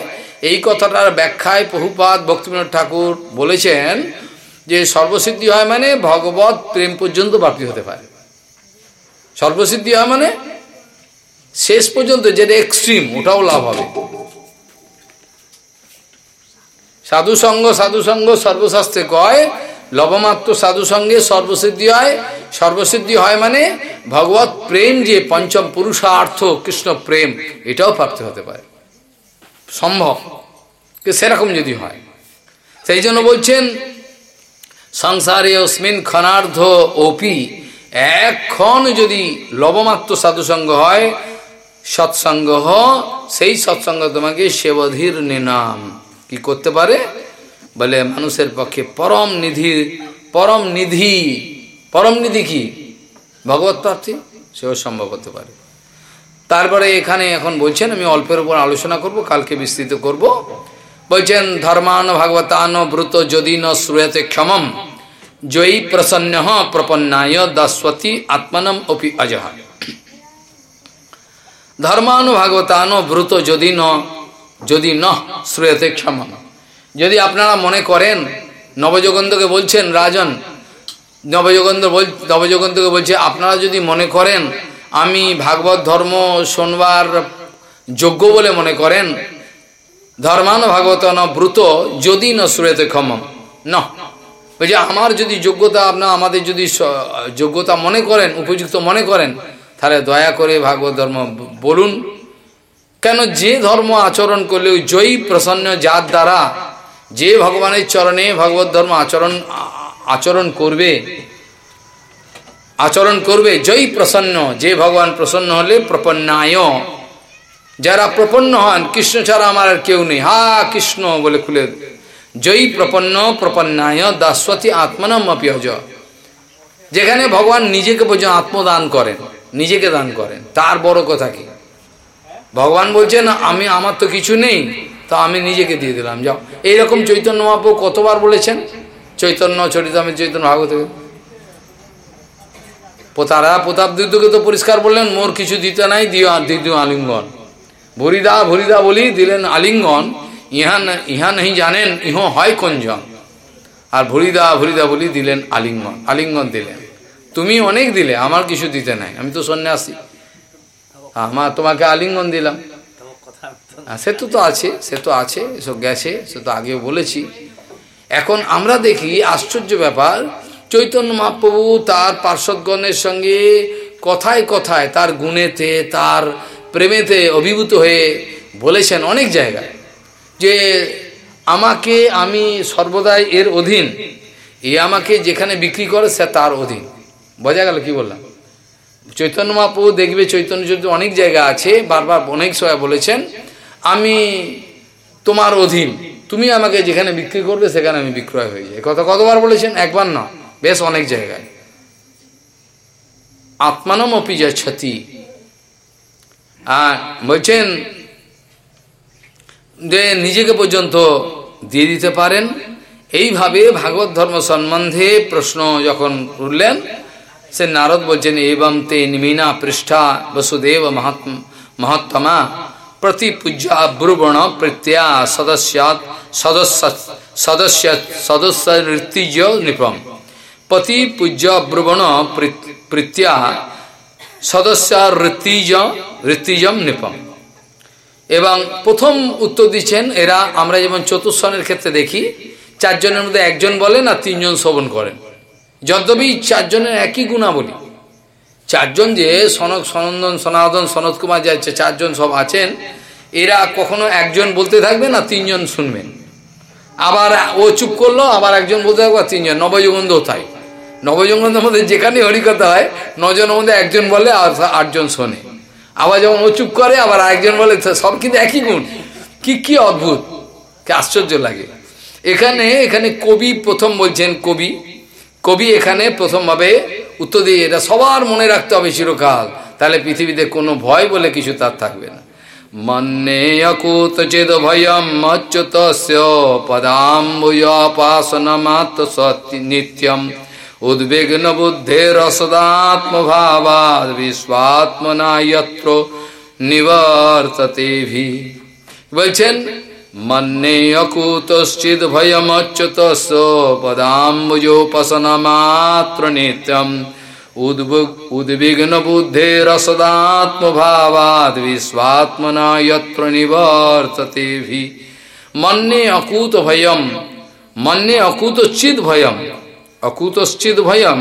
এই কথাটার ব্যাখ্যায় বহুপাত ভক্তিবিনোদ ঠাকুর বলেছেন যে সর্বসিদ্ধি হয় মানে ভগবত প্রেম পর্যন্ত প্রাপ্তি হতে পারে। সর্বসিদ্ধি হয় মানে শেষ পর্যন্ত যেটা এক্সট্রিম ওটাও লাভ হবে। সাধু সঙ্গ সাধু সঙ্গ সর্বশাস্ত্রে কয় লবমাত্র সাধু সঙ্গে সর্বসিদ্ধি হয়। সর্বসিদ্ধি হয় মানে ভগবত প্রেম যে পঞ্চম পুরুষার্থ কৃষ্ণ প্রেম, এটাও প্রাপ্তি হতে পারে। সম্ভব। সেরকম যদি হয়। সেই জন্য বলছেন, সংসারে অস্মিন ক্ষণার্ধ ওপি একক্ষণ যদি লবমাত্র সাধুসঙ্গ হয়, সৎসঙ্গ সেই সৎসঙ্গ তোমাকে সেবধীর নিনাম। কি করতে পারে? বলে মানুষের পক্ষে পরম নিধি পরম নিধি পরম নিধি কি? ভগবত প্রার্থী সেও সম্ভব হতে পারে। তারপরে এখানে এখন বলছেন, আমি অল্পের উপর আলোচনা করব, কালকে বিস্তৃত করব। বলছেন, ধর্মান ভাগবতান ব্রত যদি ন শ্রুয়তে ক্ষমম জয়ী প্রসন্ন প্রপন্নায় দাসতী আত্মনম অপি অজহ ধর্মানুভাগবতান ব্রত যদি ন যদি ন শ্রুয়তে ক্ষমম। যদি আপনারা মনে করেন নবযোগন্ধকে বলছেন, রাজন নবযোগন্ধ বল নবযোগন্ধকে বলছে, আপনারা যদি মনে করেন, আমি ভাগবত ধর্ম শোনবার যোগ্য বলে মনে করেন, ধর্মান ভাগবত ব্রুত, যদি ন সুরেতে ক্ষমম। ন। বলছে আমার যদি যোগ্যতা আপনার আমাদের যদি যোগ্যতা মনে করেন, উপযুক্ত মনে করেন, তাহলে দয়া করে ভাগবত ধর্ম বলুন। কেন যে ধর্ম আচরণ করলে জয়ী, প্রসন্ন যার দ্বারা যে ভগবানের চরণে ভগবত ধর্ম আচরণ আচরণ করবে আচরণ করবে, জয়ী প্রসন্ন, যে ভগবান প্রসন্ন হলে প্রপন্নায়। যারা প্রপন্ন হন, কৃষ্ণ ছাড়া আমার আর কেউ নেই। হা, কৃষ্ণ বলে খুলে জয়ী প্রপন্ন, প্রপন্নায় দাসতী আত্মনম অপিয়জ। যেখানে ভগবান নিজেকে পর্যন্ত আত্মদান করেন, নিজেকে দান করেন, তার বড় কথা কি? ভগবান বলছেন, আমি, আমার তো কিছু নেই। তো আমি নিজেকে দিয়ে দিলাম, যাও। এইরকম চৈতন্য মহাপ্রভু কতবার বলেছেন? চৈতন্য চরিতামের চৈতন্য, ভাগবত। তারা প্রতাপ দিদ্যকে তো পরিষ্কার বললেন, মোর কিছু দিতে নাই, দিও দিদিও আলিঙ্গন। ভরিদা ভরিদা বলি দিলেন আলিঙ্গন, ইহা ইহা নেই জানেন, ইহ হয় কঞ্জন আর ভরিদা ভরিদা বলি দিলেন আলিঙ্গন আলিঙ্গন দিলেন। তুমি অনেক দিলে, আমার কিছু দিতে নাই, আমি তো সন্ন্যাসী। আমার তোমাকে আলিঙ্গন দিলাম। সে তো তো আছে, সে তো আছে এসব গেছে, সে তো আগেও বলেছি। এখন আমরা দেখি, আশ্চর্য ব্যাপার, চৈতন্য মহাপ্রভু তার পার্শ্বদগণের সঙ্গে কথায় কথায় তার গুণেতে, তার প্রেমেতে অভিভূত হয়ে বলেছেন অনেক জায়গায় যে, আমাকে আমি সর্বদাই এর অধীন। এ আমাকে যেখানে বিক্রি করে, সে তার অধীন। বোঝা গেল কি বললাম? চৈতন্য মহাপ্রভু দেখবে, চৈতন্য যদি অনেক জায়গা আছে, বারবার অনেক সময় বলেছেন আমি তোমার অধীন। তুমি আমাকে যেখানে বিক্রি করবে, সেখানে আমি বিক্রয় হয়ে যাই। কত কতবার বলেছেন? একবার না। বেশ অনেক জায়গায়। আত্মানম অপি ক্ষতি আর বলছেন যে নিজেকে পর্যন্ত দিয়ে দিতে পারেন। এইভাবে ভাগবত ধর্ম সম্বন্ধে প্রশ্ন যখন উঠলেন, সে নারদ বলছেন এবং তে নিমিনা পৃষ্ঠা বসুদেব মহাত্মা ব্রুবণ প্রত্যয়া সদস্যাত সদস্য সদস্য সদস্য ঋতিজ নৃপম পতি পূজ্য ব্রুবণ প্রত্যয়া সদস্য ঋতিজ ঋতিজম নৃপম এবং প্রথম উত্তর দিচ্ছেন এরা আমরা যেমন চতুর্সনের ক্ষেত্রে দেখি চারজনের মধ্যে একজন বলেন আর তিনজন শ্রবণ করেন যদ্যপি চারজনের একই গুণাবলী চারজন যে সনক সনন্দন, সনাতন সনত কুমার যাচ্ছে চারজন সব আছেন, এরা কখনো একজন বলতে থাকবে না, তিনজন শুনবেন। আবার ও চুপ করল, আবার একজন বলতে থাকবে তিনজন। নবযুগন্ধ তাই। নবযুগন্ধের মধ্যে যেখানে হরিকথা হয়, নজনের মধ্যে একজন বলে আর আটজন শোনে। আবার যখন ও চুপ করে, আবার একজন বলে সব কিন্তু একই গুণ। কি কি অদ্ভুত! কি আশ্চর্য লাগে। এখানে এখানে কবি প্রথম বলছেন, কবি। কবি এখানে প্রথমভাবে উত্তর দিয়ে, এটা সবার মনে রাখতে হবে চিরকাল। তাহলে পৃথিবীতে কোনো ভয় বলে কিছু তার থাকবে না। মন্নে অকুত চেদ ভয়ম অচ্যুত পদাম্বুপাসন মাত্র নিত্যম। উদ্বিগ্ন বুদ্ধের সদাত্মভাবাদ বিশ্বাত্মনা নিবর্ততে বলছেন নিত্যম উদ্বিগ্ন বুদ্ধের সদাত্মভাবাদ বিশ্বাত্মনা যত্র নিবর্ততে ভি মন্নে অকুত ভয়ম মন্নে অকুতশ্চিদ ভয়ম অকুতশ্চিদ ভয়ম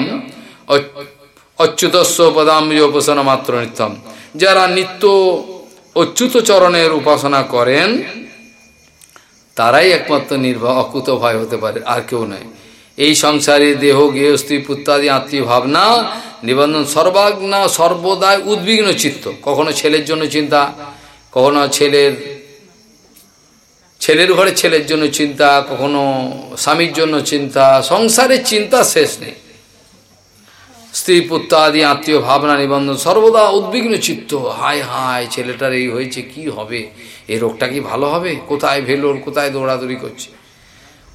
অচ্যুতস্ব পদাম্বুজ উপাসনা মাত্র নিত্যম যারা নিত্য অচ্যুত চরণের উপাসনা করেন তারাই একমাত্র নির্ভর অকুত ভয় হতে পারে, আর কেউ নয় এই সংসারে দেহ, গেহ, স্ত্রী, পুত্রাদি, আত্মীয় ভাবনা, নিবন্ধন সর্বাগ্না, সর্বদাই উদ্বিগ্ন চিত্ত। কখনো ছেলের জন্য চিন্তা, কখনো ছেলের ছেলের ঘরে ছেলের জন্য চিন্তা, কখনো স্বামীর জন্য চিন্তা। সংসারের চিন্তা শেষ নেই। স্ত্রী পুত্র আদি আত্মীয় ভাবনা, নিবন্ধন সর্বদা উদ্বিগ্ন চিত্ত। হায় হায়, ছেলেটার এই হয়েছে, কি হবে? এই রোগটা কি ভালো হবে? কোথায় ভেলোর কোথায় দৌড়াদৌড়ি করছে?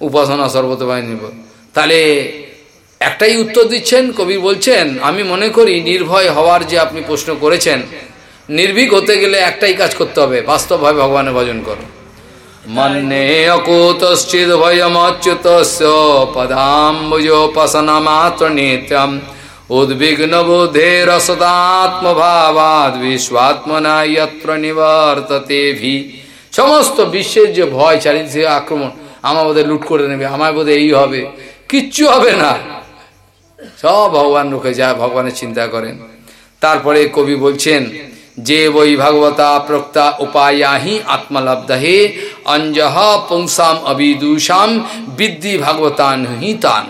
উপাসনা সর্বতভাবে নির্ভর। তাহলে একটাই উত্তর দিচ্ছেন কবি বলছেন, আমি মনে করি নির্ভয় হওয়ার যে আপনি প্রশ্ন করেছেন, নির্ভীক হতে গেলে একটাই কাজ করতে হবে, বাস্তবভাবে ভগবানের ভজন করো। মন্নে অকুতশ্চিদ ভয়মচ্যুত পদাম্বুজোপাসনা মাত্র নিত্যম। উদ্বিগ্ন বুদ্ধের সদাত্মভাবাদ বিশ্বাত্মনা যত্র নিবর্ততে ভি সমস্ত বিশ্বের যে ভয় চারিদিকে আক্রমণ, আমার বোধে লুট করে নেবে, আমার বোধে এই হবে। কিচ্ছু হবে না। সব ভগবান রুখে যায়, ভগবানের চিন্তা করেন। তারপরে কবি বলছেন, যে বই ভাগবতা প্রক্তা উপায়াহি আত্মলব্ধহে, অঞ্জহ পুংসাম অবিদুষাম বিদ্যি ভাগবতান হি তান।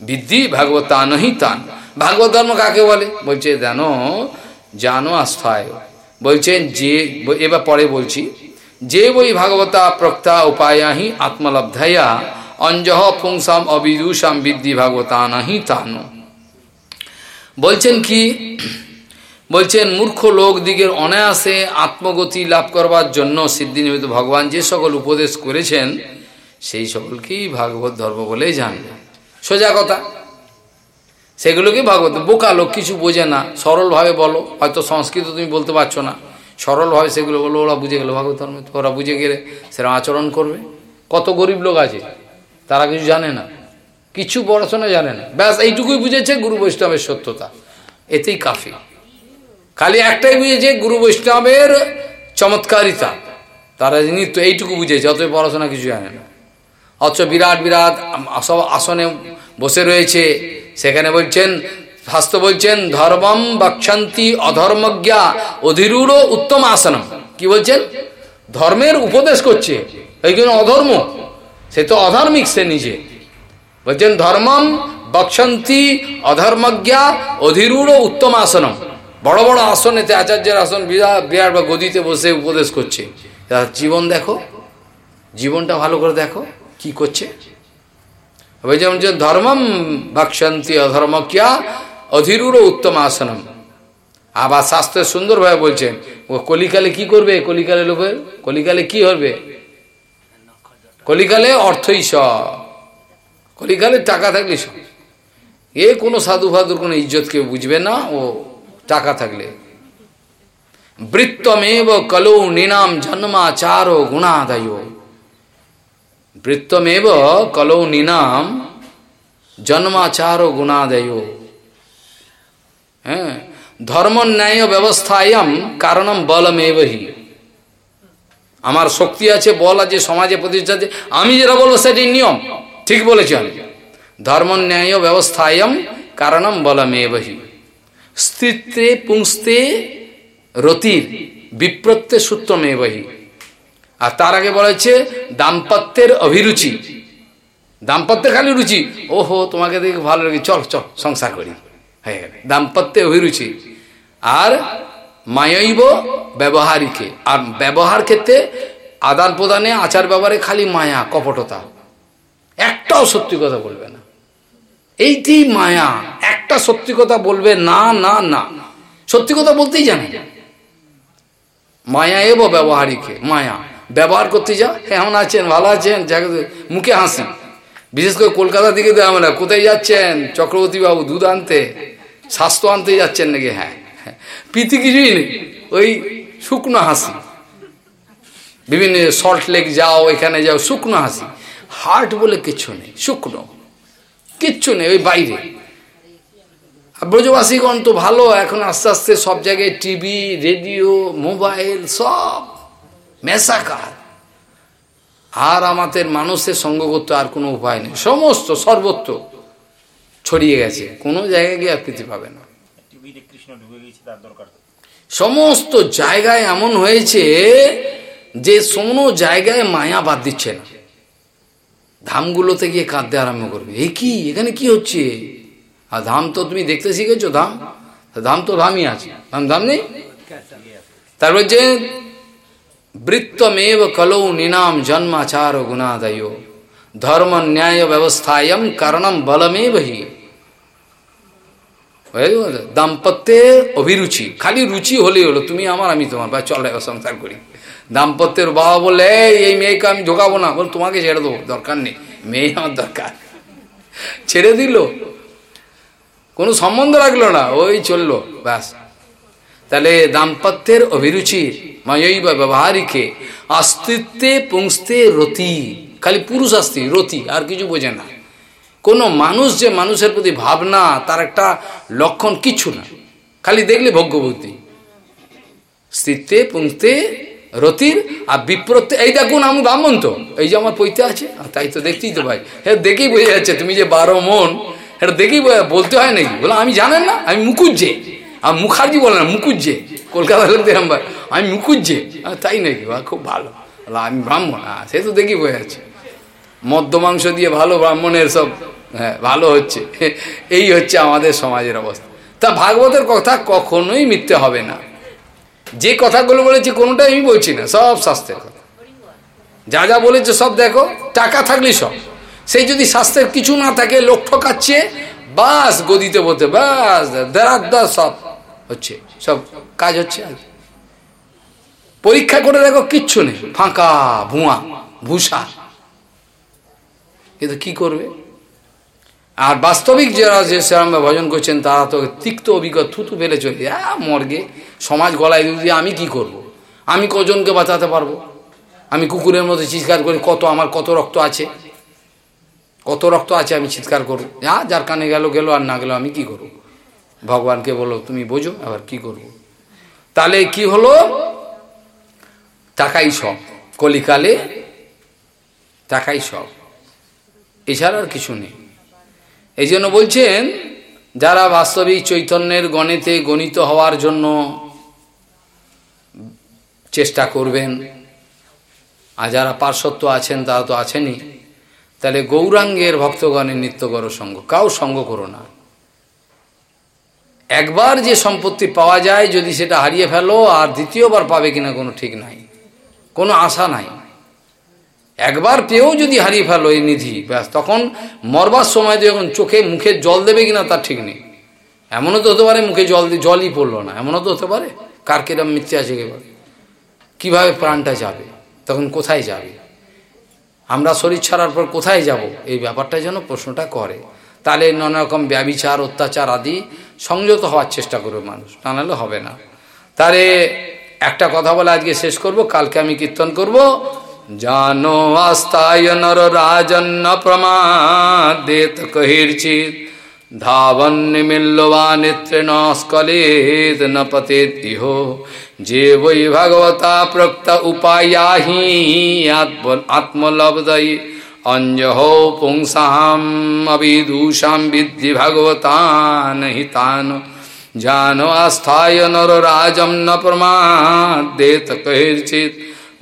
বিদ্যি ভাগবতান হি তান। ভাগবত ধর্ম কাকে বলে? বলছে, জানো জানো আস্থায়। বলছেন যে, এবার পরে বলছি, যে বই ভাগবতা প্রক্তা উপায়াহি আত্মলব্ধয়া, অঞ্জহ পুংসাম অবিদুষাম বিদ্যি ভাগবতানাহি তান। বলছেন কি? বলছেন, মূর্খ লোক দিকের অনায়াসে আত্মগতি লাভ করবার জন্য সিদ্ধি নিমিত ভগবান যে সকল উপদেশ করেছেন, সেই সকলকেই ভাগবত ধর্ম বলেই জানবে। সোজা কথা। সেগুলোকে ভাগবত বোকা লোক কিছু বোঝে না। সরলভাবে বলো। হয়তো সংস্কৃত তুমি বলতে পারছ না। সরলভাবে সেগুলো বলো। ওরা বুঝে গেলো ভাগবত ওরা বুঝে গেলে সেরকম আচরণ করবে। কত গরিব লোক আছে। তারা কিছু জানে না। কিছু পড়াশোনা জানে না। ব্যাস, এইটুকুই বুঝেছে গুরু বৈষ্ণবের সত্যতা। এতেই কাফি। খালি একটাই বুঝেছে গুরু বৈষ্ণবের চমৎকারিতা। তারা নিত্য এইটুকু বুঝেছে অত পড়াশোনা কিছু জানে না। অথচ বিরাট বিরাট সব আসনে বসে রয়েছে। সেখানে বলছেন শাস্ত্র বলছেন, ধর্মম বক্ষান্তি অধর্মজ্ঞা অধীরূঢ় উত্তম আসনম। কি বলছেন? ধর্মের উপদেশ করছে ওই জন্য অধর্ম। সে তো অধর্মিক, সে নিজে। বলছেন, ধর্মম বক্ষন্তি অধর্মজ্ঞা অধীরূঢ় উত্তম আসনম। বড় বড় আসনেতে আচার্যের আসন বিরাট বা গদিতে বসে উপদেশ করছে। জীবন দেখো, জীবনটা ভালো করে দেখো, কি করছে। যেমন যে ধর্মম ভক্ষন্তি অধর্মজ্ঞা অধীরূঢ় উত্তম আসনম আবার শাস্ত্রে সুন্দরভাবে বলছেন ও কলিকালে কি করবে কলিকালে লোকের কলিকালে কি হবে কলিকালে অর্থই সব কলিকালে টাকা থাকলে সব এ কোনো সাধু ফাধুর কোনো ইজ্জত কেউ বুঝবে না ও টাকা থাকলে বৃত্তমেব কলো নিনাম জন্মাচার গুণাদয় বৃত্তমেব কলো নিনাম জন্মাচার গুণাদয় হ্যাঁ ধর্ম ন্যায় ব্যবস্থায়াম কারণম বলমেবহি আমার শক্তি আছে, বল আছে, সমাজে প্রতিষ্ঠা আমি যেটা বলব সেটি নিয়ম। ঠিক বলেছি আমি। ধর্ম ন্যায় ব্যবস্থায়াম কারণম বলমেবহি স্থিত্রে পুংস্তে রতির বিপ্রত্যে সূত্রমেবহি আর তার আগে বলেছে দাম্পত্যের অভিরুচি। দাম্পত্যের খালি রুচি। ওহো, তোমাকে দেখে ভালো লাগে। চল চল, সংসার করি। হয়ে গেল। দাম্পত্যে অভিরুচি। আর মায়ৈব ব্যবহারিকে। আর ব্যবহার ক্ষেত্রে আদান প্রদানে, আচার ব্যবহারে খালি মায়া, কপটতা। একটাও সত্যি কথা বলবে না। এইটি মায়া। একটা সত্যি কথা বলবে না না না। সত্যি কথা বলতেই জানে। মায়া এব ব্যবহারিকে। মায়া। ব্যবহার করতে যা কেমন আছেন? ভালো আছেন? মুখে হাসেন বিশেষ করে কলকাতা দিকে তো আমরা। কোথায় যাচ্ছেন? চক্রবর্তী বাবু দুধ আনতে? স্বাস্থ্য আনতে যাচ্ছেন নাকি? হ্যাঁ। প্রীতি কিছুই নেই। ওই শুকনো হাসি। বিভিন্ন সল্ট লেক যাও, এখানে যাও, শুকনো হাসি। হার্ট বলে কিচ্ছু নেই। শুকনো। কিচ্ছু নেই। ওই বাইরে। ব্রজবাসীগণ তো ভালো। এখন আস্তে আস্তে সব জায়গায় টিভি, রেডিও, মোবাইল, সব মেসাকার আর আমাদের মানুষের সঙ্গ করতে আর কোনো উপায় নেই। সমস্ত সর্বত্র ছড়িয়ে গেছে। কোনো জায়গায় গিয়ে আর প্রীতি পাবে না। সমস্ত জায়গায় এমন হয়েছে যে কোনো জায়গায় মায়া বাদ দিচ্ছে না। ধামগুলোতে গিয়ে কাঁদতে আরম্ভ করবে। এ কি? এখানে কি হচ্ছে? আর ধাম তো তুমি দেখতে শিখেছো ধাম? ধাম তো ধামই আছে। ধাম ধাম নেই? তারপর যে বৃত্তমেব কলৌ নিনাম জন্মাচার গুণাদয় ধর্ম ন্যায় ব্যবস্থায়ম কারণম বলমেব হি দাম্পত্যের অভিরুচি খালি রুচি হলেই হলো তুমি আমার আমি তোমার বা চল সংসার করি দাম্পত্যের বাবা বলে এই মেয়েকে আমি ঢোকাবো না বল তোমাকে ছেড়ে দেবো দরকার নেই মেয়ে আমার দরকার ছেড়ে দিল কোনো সম্বন্ধ রাখল না ওই চলল ব্যাস তাহলে দাম্পত্যের অভিরুচি মায়ই ব্যবহারিকে অস্তিত্বে পুংস্তে রতি, খালি পুরুষ আস্তি, রতি, আর কিছু বোঝে না। কোনো মানুষ যে মানুষের প্রতি ভাবনা, তার একটা লক্ষণ কিচ্ছু না। খালি দেখলে ভোগ্যবুদ্ধি। স্থিতে পুংতে রতির আর বিপ্রত্যে, এই দেখুন আমি ব্রাহ্মণ তো এই যে আমার পৈতে আছে তাই তো দেখতেই তো ভাই। হ্যাঁ দেখেই বোঝা যাচ্ছে, তুমি যে বারো মন এটা দেখেই বলতে হয় নাকি? বলো, আমি জানেন না, আমি মুকুজ্জে আর মুখার্জি বলে না মুকুজ্জে কলকাতা লোক দেখলাম আমি মুকুজ্জে তাই নাকি? খুব ভালো। আমি ব্রাহ্মণ। হ্যাঁ সে তো দেখি বোঝা যাচ্ছে। মদ্য মাংস দিয়ে ভালো ব্রাহ্মণের সব হ্যাঁ ভালো হচ্ছে। এই হচ্ছে আমাদের সমাজের অবস্থা। তা ভাগবতের কথা কখনোই মিথ্যে হবে না। যে কথাগুলো বলেছি কোনোটাই আমি বলছি না, সব স্বাস্থ্যের কথা। যা যা বলেছে সব দেখো, টাকা থাকলে সব। সেই যদি স্বাস্থ্যের কিছু না থাকে, লোক ঠকাচ্ছে, বাস গদিতে বলতে, বাস দেরাদ্দার সব। হচ্ছে, সব কাজ হচ্ছে পরীক্ষা করে দেখো কিচ্ছু নেই, ফাঁকা ভুয়া, ভূষা। কিন্তু কি করবে? আর বাস্তবিক যারা যে শ্রীরাম ভজন করছেন, তারা তো তিক্ত অভিজ্ঞতা থুতু ফেলে চলে মর্গে, সমাজ গলায় দিয়ে আমি কি করব। আমি কজনকে বাঁচাতে পারব? আমি কুকুরের মধ্যে চিৎকার করি কত, আমার কত রক্ত আছে? কত রক্ত আছে আমি চিৎকার করব? হ্যাঁ যার কানে গেল গেল, আর না গেল, আমি কি করব। ভগবানকে বলো তুমি বোঝো, আবার কি করব। তাহলে কি হলো? টাকাই সব, কলিকালে টাকাই সব। এছাড়া আর কিছু নেই। এই জন্য বলছেন, যারা বাস্তবিক চৈতন্যের গণিতে গণিত হওয়ার জন্য চেষ্টা করবেন, আর যারা পার্শ্বত্ব আছেন, তারা তো আছেনই, তাহলে গৌরাঙ্গের ভক্তগণের নিত্য করো সঙ্গ, কাউ সঙ্গ করো না। একবার যে সম্পত্তি পাওয়া যায়, যদি সেটা হারিয়ে ফেলো, আর দ্বিতীয়বার পাবে কিনা কোনো ঠিক নাই, কোনো আশা নাই। একবার পেয়েও যদি হারিয়ে ফেলো এই নিধি, ব্যাস, তখন মরবার সময় যখন চোখে মুখে জল দেবে কিনা তার ঠিক নেই। এমনও তো হতে পারে মুখে জল দিয়ে জলই পড়ল না, এমনও তো হতে পারে। কার কিরম মিথ্যে আছে এবার? কীভাবে প্রাণটা যাবে? তখন কোথায় যাবে? আমরা শরীর ছাড়ার পর কোথায় যাব? এই ব্যাপারটা যেন প্রশ্নটা করে। তাহলে নানা রকম ব্যবিচার অত্যাচার আদি সংযত হওয়ার চেষ্টা করবে মানুষ, তা নাহলে হবে না। তাহলে একটা কথা বলে আজকে শেষ করব, কালকে আমি কীর্তন করব, জানো আস্তায় নর রাজন্য প্রমাদেত ধাবন নিমিল্লবা নেত্রেণ স্কলেত ন পতেত ইহ যে বৈ ভগবতা প্রক্ত উপায়াহি আত্মলব্ধই অঞ্জহ পুংসাম অবিদূষাম বিদ্ধি ভগবতান হিতান জানো আস্থায় নর রাজম ন প্রমাদেত কহির্চিত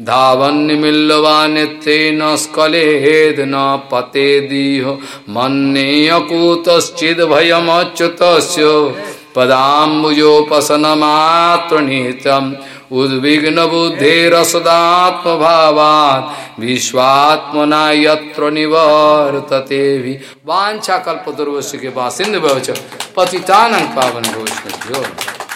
ধাবন্নিমিল্লবা নেত্রেণ স্কলেদ ন পতেদিহ মন্যেয়কূতশ্চিদ ভয়মচ্যুতস্য उद्विघ्न बुद्धेरसदात्म भावात विश्वात्मना यत्र निवर्तते भी वांछा दुर्वश्य के बाद सिंधु पतितान पावन घोष